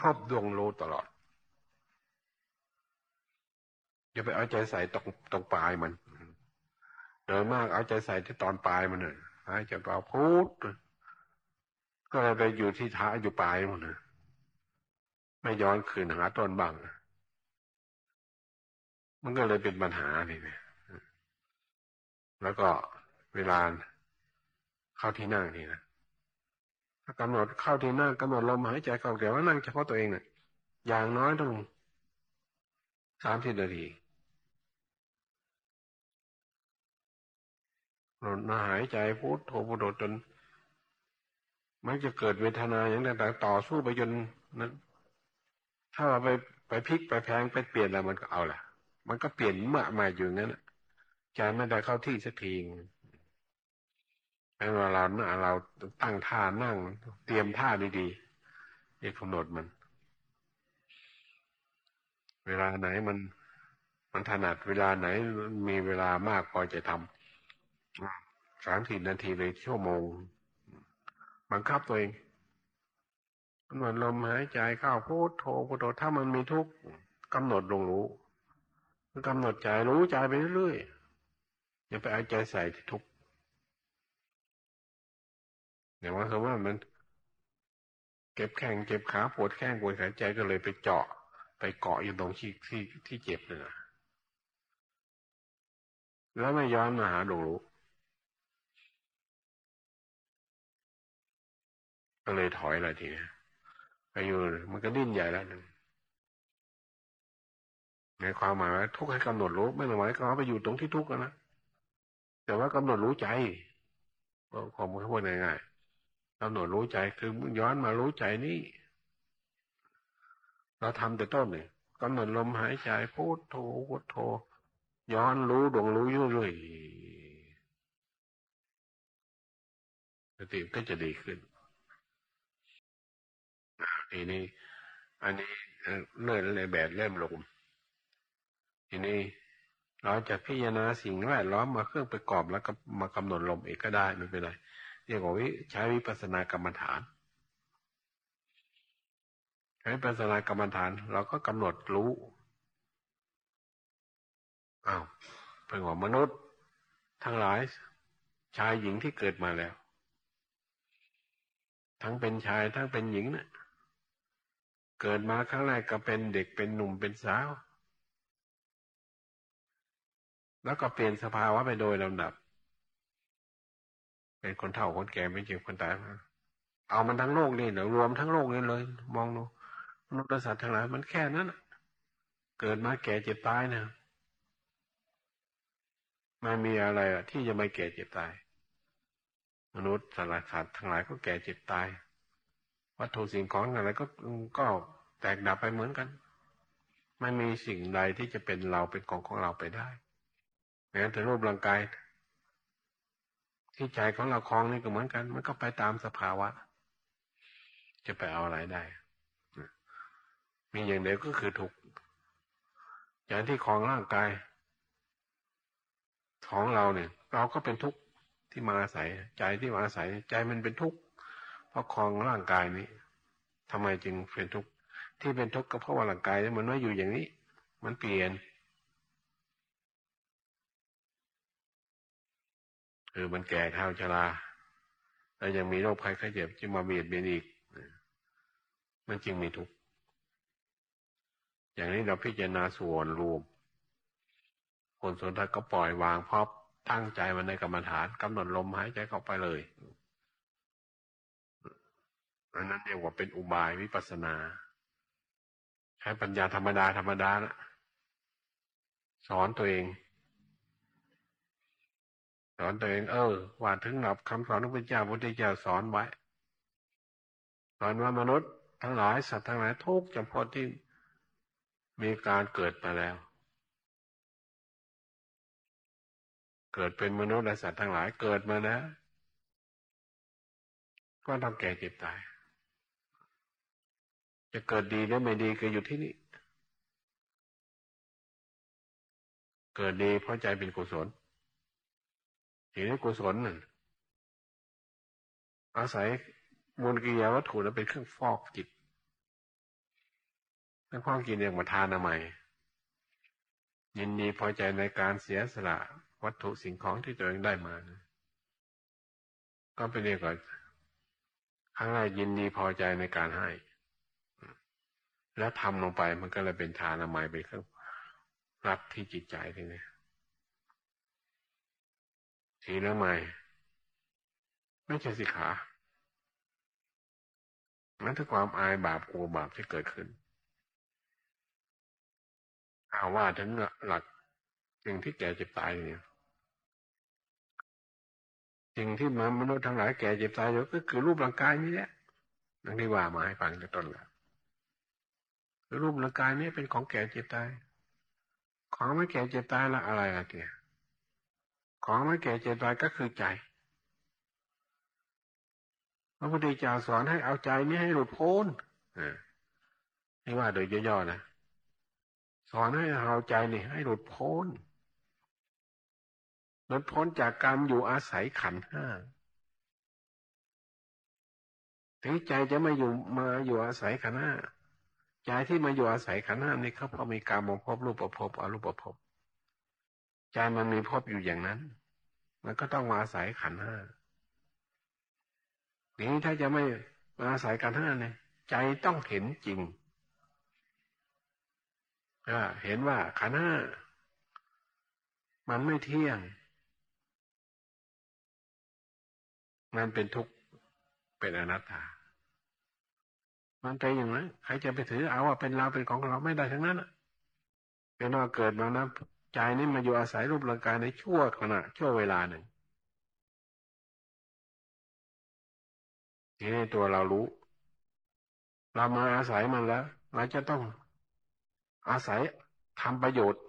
ทบดวงรู้ตลอดอย่าไปเอาใจใส่ตรงตรงปลายมัน โดยมากเอาใจใส่ที่ตอนปลายมันเลยหายใจเปล่าพุทก็เลยไปอยู่ที่ท้าอยู่ปลายมันเลยไม่ย้อนคืนหาต้นบ้างมันก็เลยเป็นปัญหานี่เนี่ยแล้วก็เวลาเข้าที่นั่งนี่นะถ้ากำหนดเข้าที่นั่งกำหนดลมหายใจเข้าแต่ว่านั่งเฉพาะตัวเองเนี่ยอย่างน้อยต้องสามสิบนาที ลมหายใจพุทโธพุทโธจนมันจะเกิดเวทนาอย่างต่างๆต่อสู้ไปจนนั้น ถ้าเราไปไปพลิกไปแพงไปเปลี่ยนอะไรมันก็เอาแหละมันก็เปลี่ยนเมื่อมาอยู่นั้นใจไม่ได้เข้าที่สักทีให้เราเราตั้งท่านั่ง เตรียมท่าดีๆนี่กำหนดมัน เวลาไหนมัน มันถนัดเวลาไหนมีเวลามากพอจะทำ สามสิบนาทีเลยชั่วโมง บังคับตัวเองมันลมหายใจเข้าพูดโทพูดโทถ้ามันมีทุกข์กำหนดลงรู้กำหนดใจรู้ใจไปเรื่อยๆอย่าไปเอาใจใส่ที่ทุกอย่างว่าคือว่ามันเก็บแข้งเจ็บขาปวดแข้งปวดขาใจก็เลยไปเจาะ ไปเกาะอยู่ตรงที่ที่ที่เจ็บเลยแล้วไม่ย้อนมาหาดูรู้ ก็เลยถอยเลยทีนี้ไปอยู่มันก็ดิ้นใหญ่แล้วนึงในความหมายว่าทุกข์ให้กำหนดรู้ไม่หมายความว่าไปอยู่ตรงที่ทุกข์นะแต่ว่ากำหนดรู้ใจความพูดง่ายๆกำหนดรู้ใจคือย้อนมารู้ใจนี่เราทำแต่ต้นเนี่ยกำหนดลมหายใจพูดโทพูดโทย้อนรู้ดวงรู้ยุ่ยสติก็จะดีขึ้น ทีนี้ อันนี้เลื่อนเลยแบบเล่มลง ทีนี้เราจะพิจารณาสิ่งแวดล้อมมาเครื่องประกอบแล้วก็มากำหนดลมเองก็ได้ไม่เป็นไรเรียกว่าวิใช้วิปัสสนากรรมฐานใช้วิปัสสนากรรมฐาน เราก็กำหนดรู้อ้าวเป็นว่ามนุษย์ ทั้งหลายชายหญิงที่เกิดมาแล้ว ทั้งเป็นชายทั้งเป็นหญิงเนะ่ย เกิดมาครั้งแรกก็เป็นเด็กเป็นหนุ่มเป็นสาว แล้วก็เปลี่ยนสภาวะไปโดยลำดับ เป็นคนเฒ่าคนแก่ไม่เจ็บคนตายมาเอามันทั้งโลกนี่เดี๋ยวรวมทั้งโลกนี่เลย มองดูมนุษย์สัตว์ทั้งหลายมันแค่นั้นเกิดมาแก่เจ็บตายนะไม่มีอะไรอะที่จะไม่แก่เจ็บตาย มนุษย์สัตว์ทั้งหลายก็แก่เจ็บตาย วัตถุสิ่งของอะไรก็ก็แตกดับไปเหมือนกัน ไม่มีสิ่งใดที่จะเป็นเราเป็นของของเราไปได้แม้แต่รูปร่างกาย ที่ใจของเราคลองนี่ก็เหมือนกัน มันก็ไปตามสภาวะ จะไปเอาอะไรได้ มีอย่างเดียวก็คือทุกอย่างที่คลองร่างกาย ของเราเนี่ย เราก็เป็นทุกข์ที่มาอาศัย ใจที่มาอาศัย ใจมันเป็นทุกข์ ราะคลองร่างกายนี้ทำไมจึงเป็นทุกข์ที่เป็นทุกข์ก็เพราะว่าร่างกายมันไม่อยู่อย่างนี้ มันเปลี่ยนคือมันแก่เท่าชราแล้วยังมีโรคภัยไข้เจ็บที่มาเบียดเบียนอีกมันจึงมีทุกข์อย่างนี้เราพิจารณาส่วนรวมคนสนทก็ปล่อยวางพอบตั้งใจมันในกรรมฐานกำหนดลมหายใจเข้าไปเลย อันนั้นเรียกว่าเป็นอุบายวิปัสนา ใช้ปัญญาธรรมดาธรรมดานะสอนตัวเองสอนตัวเองเออว่าถึงหลับคำสอนของพระเจ้าพุทธเจ้าสอนไว้สอนว่ามนุษย์ทั้งหลายสัตว์ทั้งหลายทุกจำพาะที่มีการเกิดมาแล้ว เกิดเป็นมนุษย์และสัตว์ทั้งหลายเกิดมาแล้ว ก็ต้องแก่เจ็บตาย จะเกิดดีหรือไม่ดีก็อยู่ที่นี่ เกิดดีเพราะใจเป็นกุศลทีนี้กุศลนั่นอาศัยมูลกิยาวัตถุแล้วเป็นเครื่องฟอกจิตเป็นความกินอย่างมาทานใหม่ยินดีพอใจในการเสียสละวัตถุสิ่งของที่ตัวเองได้มานะก็เป็นเรียกว่าครั้งแรกยินดีพอใจในการให้ แล้วทำลงไปมันก็เลยเป็นทานามัยเป็นเครื่องรับที่จิตใจทีนี้ทีแล้วไม่ไม่ใช่สิขานั่นคือความอายบาปกลัวบาปที่เกิดขึ้นอาว่าถึงหลักสิ่งที่แก่เจ็บตายเนี่ยสิ่งที่มนุษย์ทั้งหลายแก่เจ็บตายอยู่ก็คือรูปร่างกายนี่แหละนั่นที่ว่ามาให้ฟังในต้นแล้ว รูปร่างกายนี้เป็นของแก่เจ็บตาย ของไม่แก่เจ็บตายละอะไรอะเกียของไม่แก่เจ็บตายก็คือใจ พระพุทธเจ้าสอนให้เอาใจนี้ให้หลุดพ้นนี่ว่าโดยย่อๆนะ สอนให้เอาใจนี่ให้หลุดพ้น หลุดพ้นจากการอยู่อาศัยขันห้าถึงใจจะไม่อยู่มาอยู่อาศัยขันห้า ใจที่มาอยู่อาศัยขันห้านี่เขาพอมีการมองพบรูปประพบอรูปประพบใจมันมีพบอยู่อย่างนั้น มันก็ต้องมาอาศัยขันห้านี้ถ้าจะไม่มาอาศัยขันห้าเนี่ย ใจต้องเห็นจริงเห็นว่าขันห้ามันไม่เที่ยง มันเป็นทุกข์ เป็นอนัตตา มันไปอย่างนั้นใครจะไปถือเอาว่าเป็นเราเป็นของเราไม่ได้ทั้งนั้นเป็นว่าเกิดมานะใจนี่มาอยู่อาศัยรูปร่างกายในชั่วขณะชั่วเวลาหนึ่งทีนี้ตัวเรารู้ เรามาอาศัยมันแล้วเราจะต้องอาศัยทำประโยชน์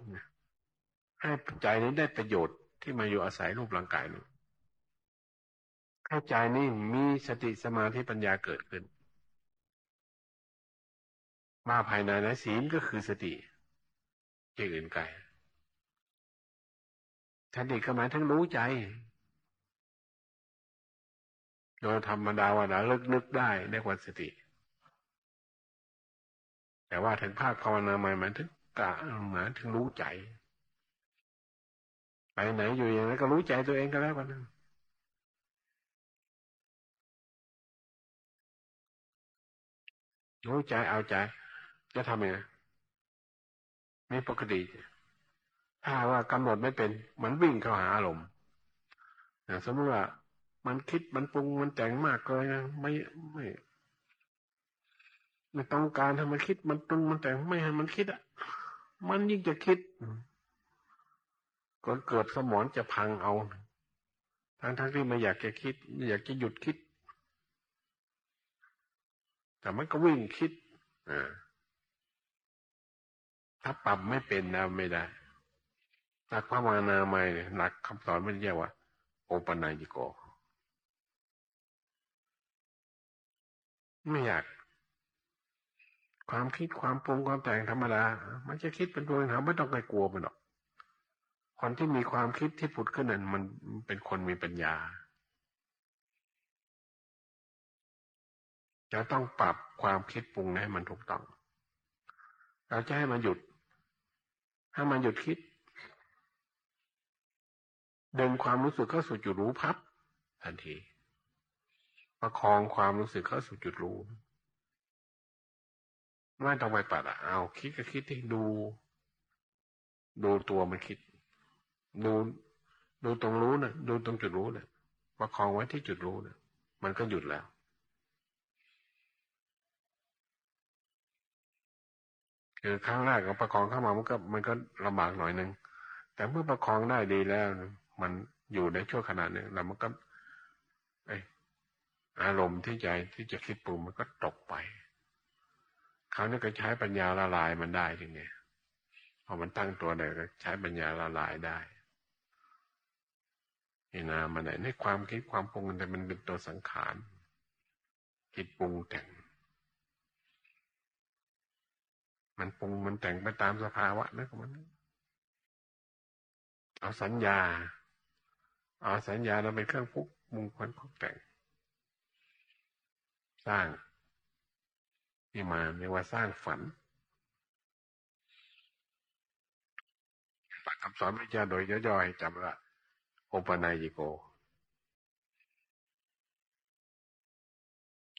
ให้ใจนี้ได้ประโยชน์ที่มาอยู่อาศัยรูปร่างกายนี้ให้ใจนี้มีสติสมาธิปัญญาเกิดขึ้น มาภายในนะศีลก็คือสติที่อื่นไกลสติก็หมายถึงรู้ใจ โดยธรรมดาว่าเราเลิกนึกได้ในควาสติ แต่ว่าถึงภาคภาวนาใหม่หมายถึงกะหมายถึงรู้ใจ ไปไหนอยู่อย่างนั้นก็รู้ใจตัวเองก็แล้วกันรู้ใจเอาใจ จะทำยังไงไม่ปกติ ถ้าว่ากำหนดไม่เป็นมันวิ่งเข้าหาอารมณ์สมมติว่ามันคิดมันปรุงมันแต่งมากเลยนะไม่ไม่ไม่ต้องการทำมันคิดมันปรุงมันแต่งไม่ให้มันคิดอะ มันยิ่งจะคิดก็เกิดสมองจะพังเอาทั้งทั้งที่ไม่อยากจะคิดอยากจะหยุดคิด แต่มันก็วิ่งคิดอ่า ถ้าปรับไม่เป็นนะไม่ได้หลักภาวนาใหม่หลักคำสอนไมันเรียกว่า โอปัญญิโก ไม่อยาก ความคิดความปรุงความแต่งธรรมดา มันจะคิดเป็นตัวเองไม่ต้องไปกลัวมันหรอก คนที่มีความคิดที่ผุดขึ้นนั้นมันเป็นคนมีปัญญา จะต้องปรับความคิดปรุงให้มันถูกต้อง เราจะให้มันหยุด ถ้ามันหยุดคิด ดึงความรู้สึกเข้าสู่จุดรู้พับ ทันที ประคองความรู้สึกเข้าสู่จุดรู้ไม่ต้องไปปัดอะเอาคิดก็คิดที่ดู ดูตัวมันคิด ดูดูตรงรู้นะดูตรงจุดรู้นะประคองไว้ที่จุดรู้นะมันก็หยุดแล้ว คือครั้งแรกก็ประคองเข้ามามันก็มันก็ลำบากหน่อยหนึ่งแต่เมื่อประคองได้ดีแล้ว มันอยู่ในช่วงขนาดนี้แล้วมันก็ไออารมณ์ที่ใจที่จะคิดปรุงมันก็ตกไปคราวนี้ก็ใช้ปัญญาละลายมันได้ทีนี้พอมันตั้งตัวได้ก็ใช้ปัญญาละลายได้นี่นามันไหนในความคิดความปรุงแต่มันเป็นตัวสังขารคิดปรุงแต่ง มันปรุงมันแต่งไปตามสภาวะนะของมันเอาสัญญา เอาสัญญาเราเป็นเครื่องพุกมุงควันพุกแต่ง สร้างที่มาเรียกว่าสร้างฝันหลักคำสอนวิจาโดยย่อยๆจำละโอปนายโก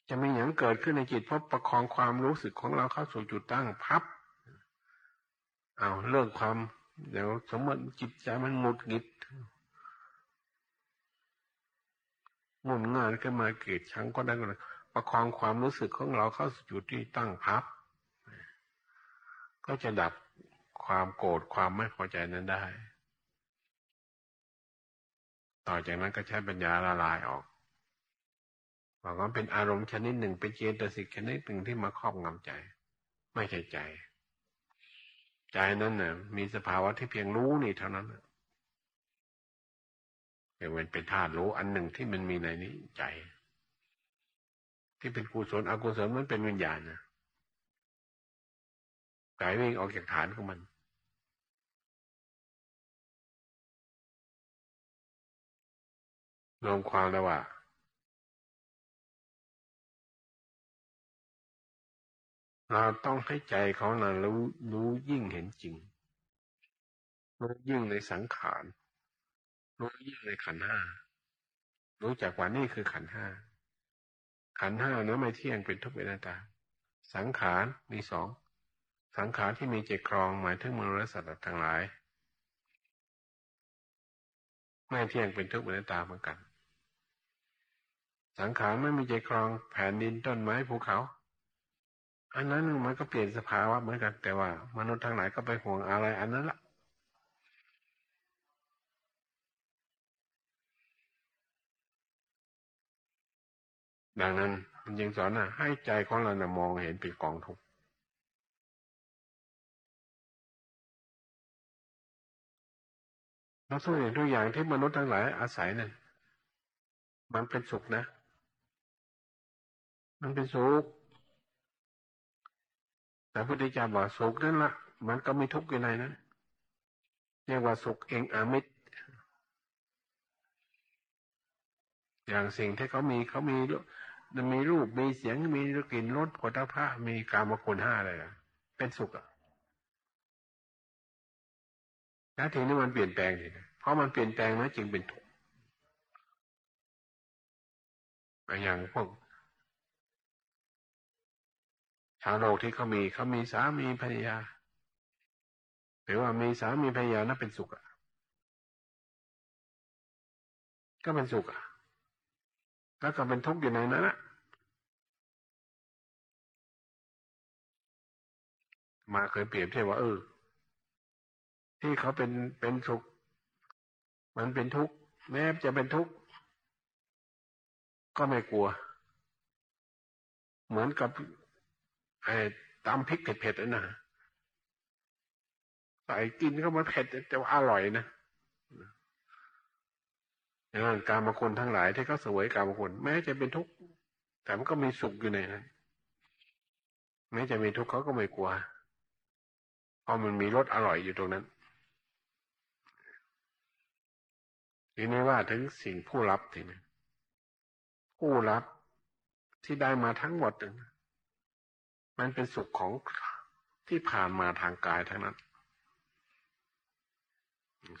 จะมีอย่างเกิดขึ้นในจิตเพราะประคองความรู้สึกของเราเข้าสู่จุดตั้งพับเอาเรื่องความ เดี๋ยวสมมติจิตใจมันหงุดหงิดงุนงานขึ้นมาเกิดชังก็ได้ก็ประคองความรู้สึกของเราเข้าสู่จุดที่ตั้งพับ ก็จะดับความโกรธความไม่พอใจนั้นได้ ต่อจากนั้นก็ใช้ปัญญาละลายออก บอกว่าเป็นอารมณ์ชนิดหนึ่งเป็นเจตสิกชนิดหนึ่งที่มาครอบงำใจ ไม่ใช่ใจ ใจนั้นน่ะ มีสภาวะที่เพียงรู้นี่เท่านั้นเป็นเป็นธาตุรู้อันหนึ่งที่มันมีในนี้ใจ ที่เป็นกุศลอกุศลมันเป็นวิญญาณนะกายวิ่งออกจากฐานของมันรวมความแล้วว่า เราต้องให้ใจของเรารู้รู้ยิ่งเห็นจริง รู้ยิ่งในสังขาร รู้ยิ่งในขันห้า รู้จักว่านี่คือขันห้า ขันห้าเนื้อไม่เที่ยงเป็นทุกเวทนาตา สังขารมีสอง สังขารที่มีเจครองหมายถึงมนุษย์สัตว์ทั้งหลาย ไม่เที่ยงเป็นทุกเวทนาตาเหมือนกัน สังขารไม่มีใจครองแผ่นดินต้นไม้ภูเขา อันนั้นมันก็เปลี่ยนสภาวะเหมือนกัน แต่ว่ามนุษย์ทางไหนก็ไปห่วงอะไร อันนั้นละดังนั้นมันยังสอนนะให้ใจของเรานะมองเห็นเป็นกองทุกข์เราสู้อย่างทุกอย่างที่มนุษย์ทั้งหลายอาศัยนั่นมันเป็นสุขนะ มันเป็นสุข แต่พุทธเจ้าบอกสุขนั่นละมันก็ไม่ทุกข์อยู่ในนั้นเรียกว่าสุขเองอามิตรอย่างสิ่งที่เขามีเขามีมีรูปมีเสียงมีกลิ่นรสผลิตภัณฑ์มีกามคุณห้าอะไรเป็นสุขอะแล้วทีนี้มันเปลี่ยนแปลงสิเพราะมันเปลี่ยนแปลงนะจึงเป็นทุกข์อย่างพวกาวโลกที่เขามีเขามีสามีภรรยาหรือว่ามีสามีภรรยานั่นเป็นสุขอะก็เป็นสุขอะแล้วก็เป็นทุกข์อยู่ในนั้นอะมาเคยเปรียบเทียบว่าเออ ที่เขาเป็นเป็นสุข มันเป็นทุกข์แม้จะเป็นทุกข์ก็ไม่กลัว เหมือนกับ ตามพริกเผ็ดๆนะใส่กินก็มันเผ็ดแต่ว่าอร่อยนะอย่างนั้นการมาคนทั้งหลายที่เขาสวยการมาคนแม้จะเป็นทุกข์แต่มันก็มีสุขอยู่ในนั้นแม้จะมีทุกข์เขาก็ไม่กลัวเพราะมันมีรสอร่อยอยู่ตรงนั้นทีนี้ว่าถึงสิ่งผู้รับทีนี้ผู้รับที่ได้มาทั้งหมด มันเป็นสุขของที่ผ่านมาทางกายทั้งนั้น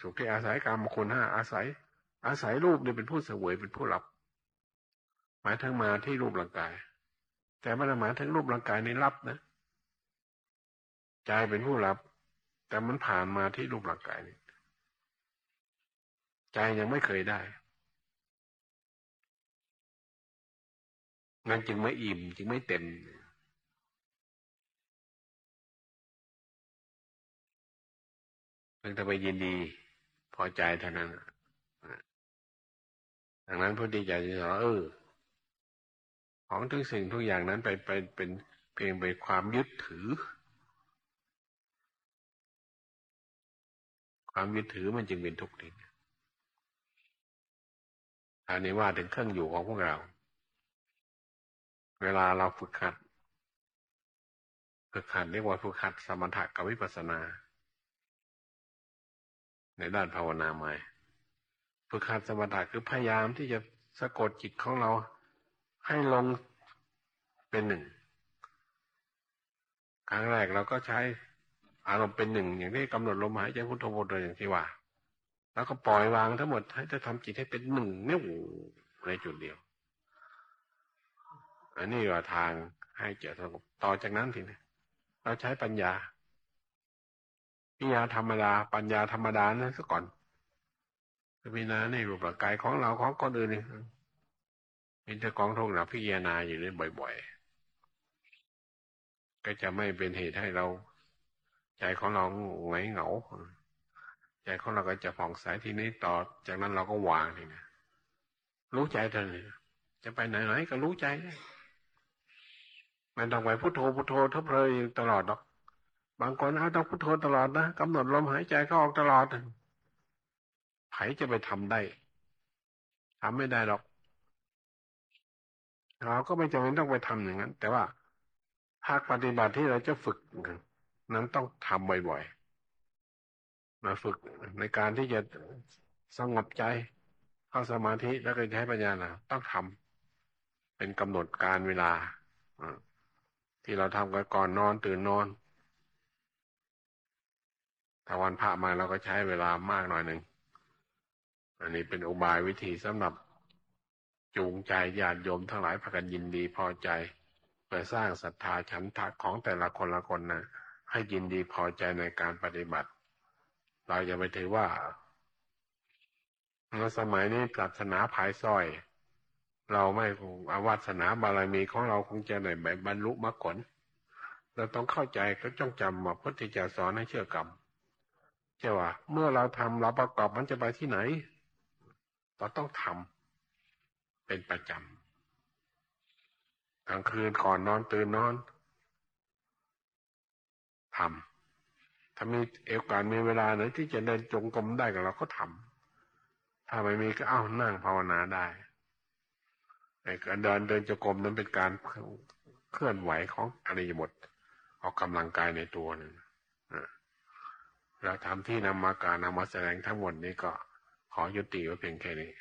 สุขที่อาศัยกรรมคุณห้าอาศัย อาศัยรูปเนี่ยเป็นผู้เสวยเป็นผู้รับ หมายถึงมาที่รูปร่างกาย แต่ไม่ได้หมายถึงรูปร่างกายนี้รับนะใจเป็นผู้รับ แต่มันผ่านมาที่รูปร่างกายนี้ใจยังไม่เคยได้นั่นจึงไม่อิ่มจึงไม่เต็มเพียงแต่ไปยินดีพอใจเท่านั้นดังนั้นพุทธิใจจะสอนเออของทุกสิ่งทุกอย่างนั้นไปไปเป็นเพียงไปความยึดถือ ความยึดถือมันจึงเป็นทุกข์นี่อันนี้ว่าถึงเครื่องอยู่ของพวกเรา เวลาเราฝึกขัดฝึกขัดเรียกว่าฝึกขัดสมถะกับวิปัสสนา ในด้านภาวนาใหม่ฝึกขัดสมถะคือพยายามที่จะสะกดจิตของเราให้ลงเป็นหนึ่ง ครั้งแรกเราก็ใช้อารมณ์เป็นหนึ่งอย่างที่กำหนดลมหายใจพุทโธพุทโธอย่างที่ว่า แล้วก็ปล่อยวางทั้งหมดให้จะทำจิตให้เป็นหนึ่งเนี่ยในจุดเดียว อันนี้ว่าทางให้เจริญสงบต่อจากนั้นทีนี้เราใช้ปัญญา ปัญญาธรรมดา ปัญญาธรรมดานั้นซะก่อนพิจารณาในรูปร่างกายของเราของคนอื่นนี่เป็นเจ้าของทุกข์นะพิจารณาอยู่นี่บ่อย ๆ ก็จะไม่เป็นเหตุให้เรา ใจของเราหงอยเหงาใจของเราก็จะผ่องใสทีนี้ต่อ จากนั้นเราก็วางทีนี้รู้ใจเท่านี้จะไปไหนๆก็รู้ใจ มันต้องไปพุโทโธพุโทโธทับเลยตลอดหรอก บางคนเอาต้องพุโทโธตลอดนะกำหนดลมหายใจเข้าออกตลอดไผจะไปทำได้ทำไม่ได้หรอกเราก็ไม่จำเป็นต้องไปทำอย่างนั้น แต่ว่าภาคปฏิบัติที่เราจะฝึกนั้นต้องทำบ่อยๆมาฝึกในการที่จะสงบใจเข้าสมาธิแล้วก็ใช้ปัญญานะต้องทำเป็นกำหนดการเวลาที่เราทำกันก่อนนอนตื่นนอน ถ้าวันพระมาเราก็ใช้เวลามากหน่อยหนึ่ง อันนี้เป็นอุบายวิธีสำหรับจูงใจญาติโยมทั้งหลายพากันยินดีพอใจเพื่อสร้างศรัทธาฉันทะของแต่ละคนละคนนะให้ยินดีพอใจในการปฏิบัติ เราจะไปถือว่าในสมัยนี้ศาสนาภายซ้อย เราไม่คงอาวาสนาบารมีของเราคงจะไหนแบบบรรลุมรรคผลเราต้องเข้าใจก็จ้องจำว่าพุทธเจ้าสอนให้เชื่อกรรม เจ้าว่าเมื่อเราทำเราประกอบมันจะไปที่ไหน เราต้องทำเป็นประจำกลางคืนก่อนนอนตื่นนอนทำถ้ามีเอกาสมีเวลาไหนที่จะเดินจงกรมได้ก็เราก็ทำถ้าไม่มีก็เอ้านั่งภาวนาได้การเดินเดินจงกรมนั้นเป็นการเคลื่อนไหวของอริยบทออกกำลังกายในตัวหนึ่ง เราทำที่นำมากานำมาแสดงทั้งหมดนี้ก็ขอยุติไว้เพียงแค่นี้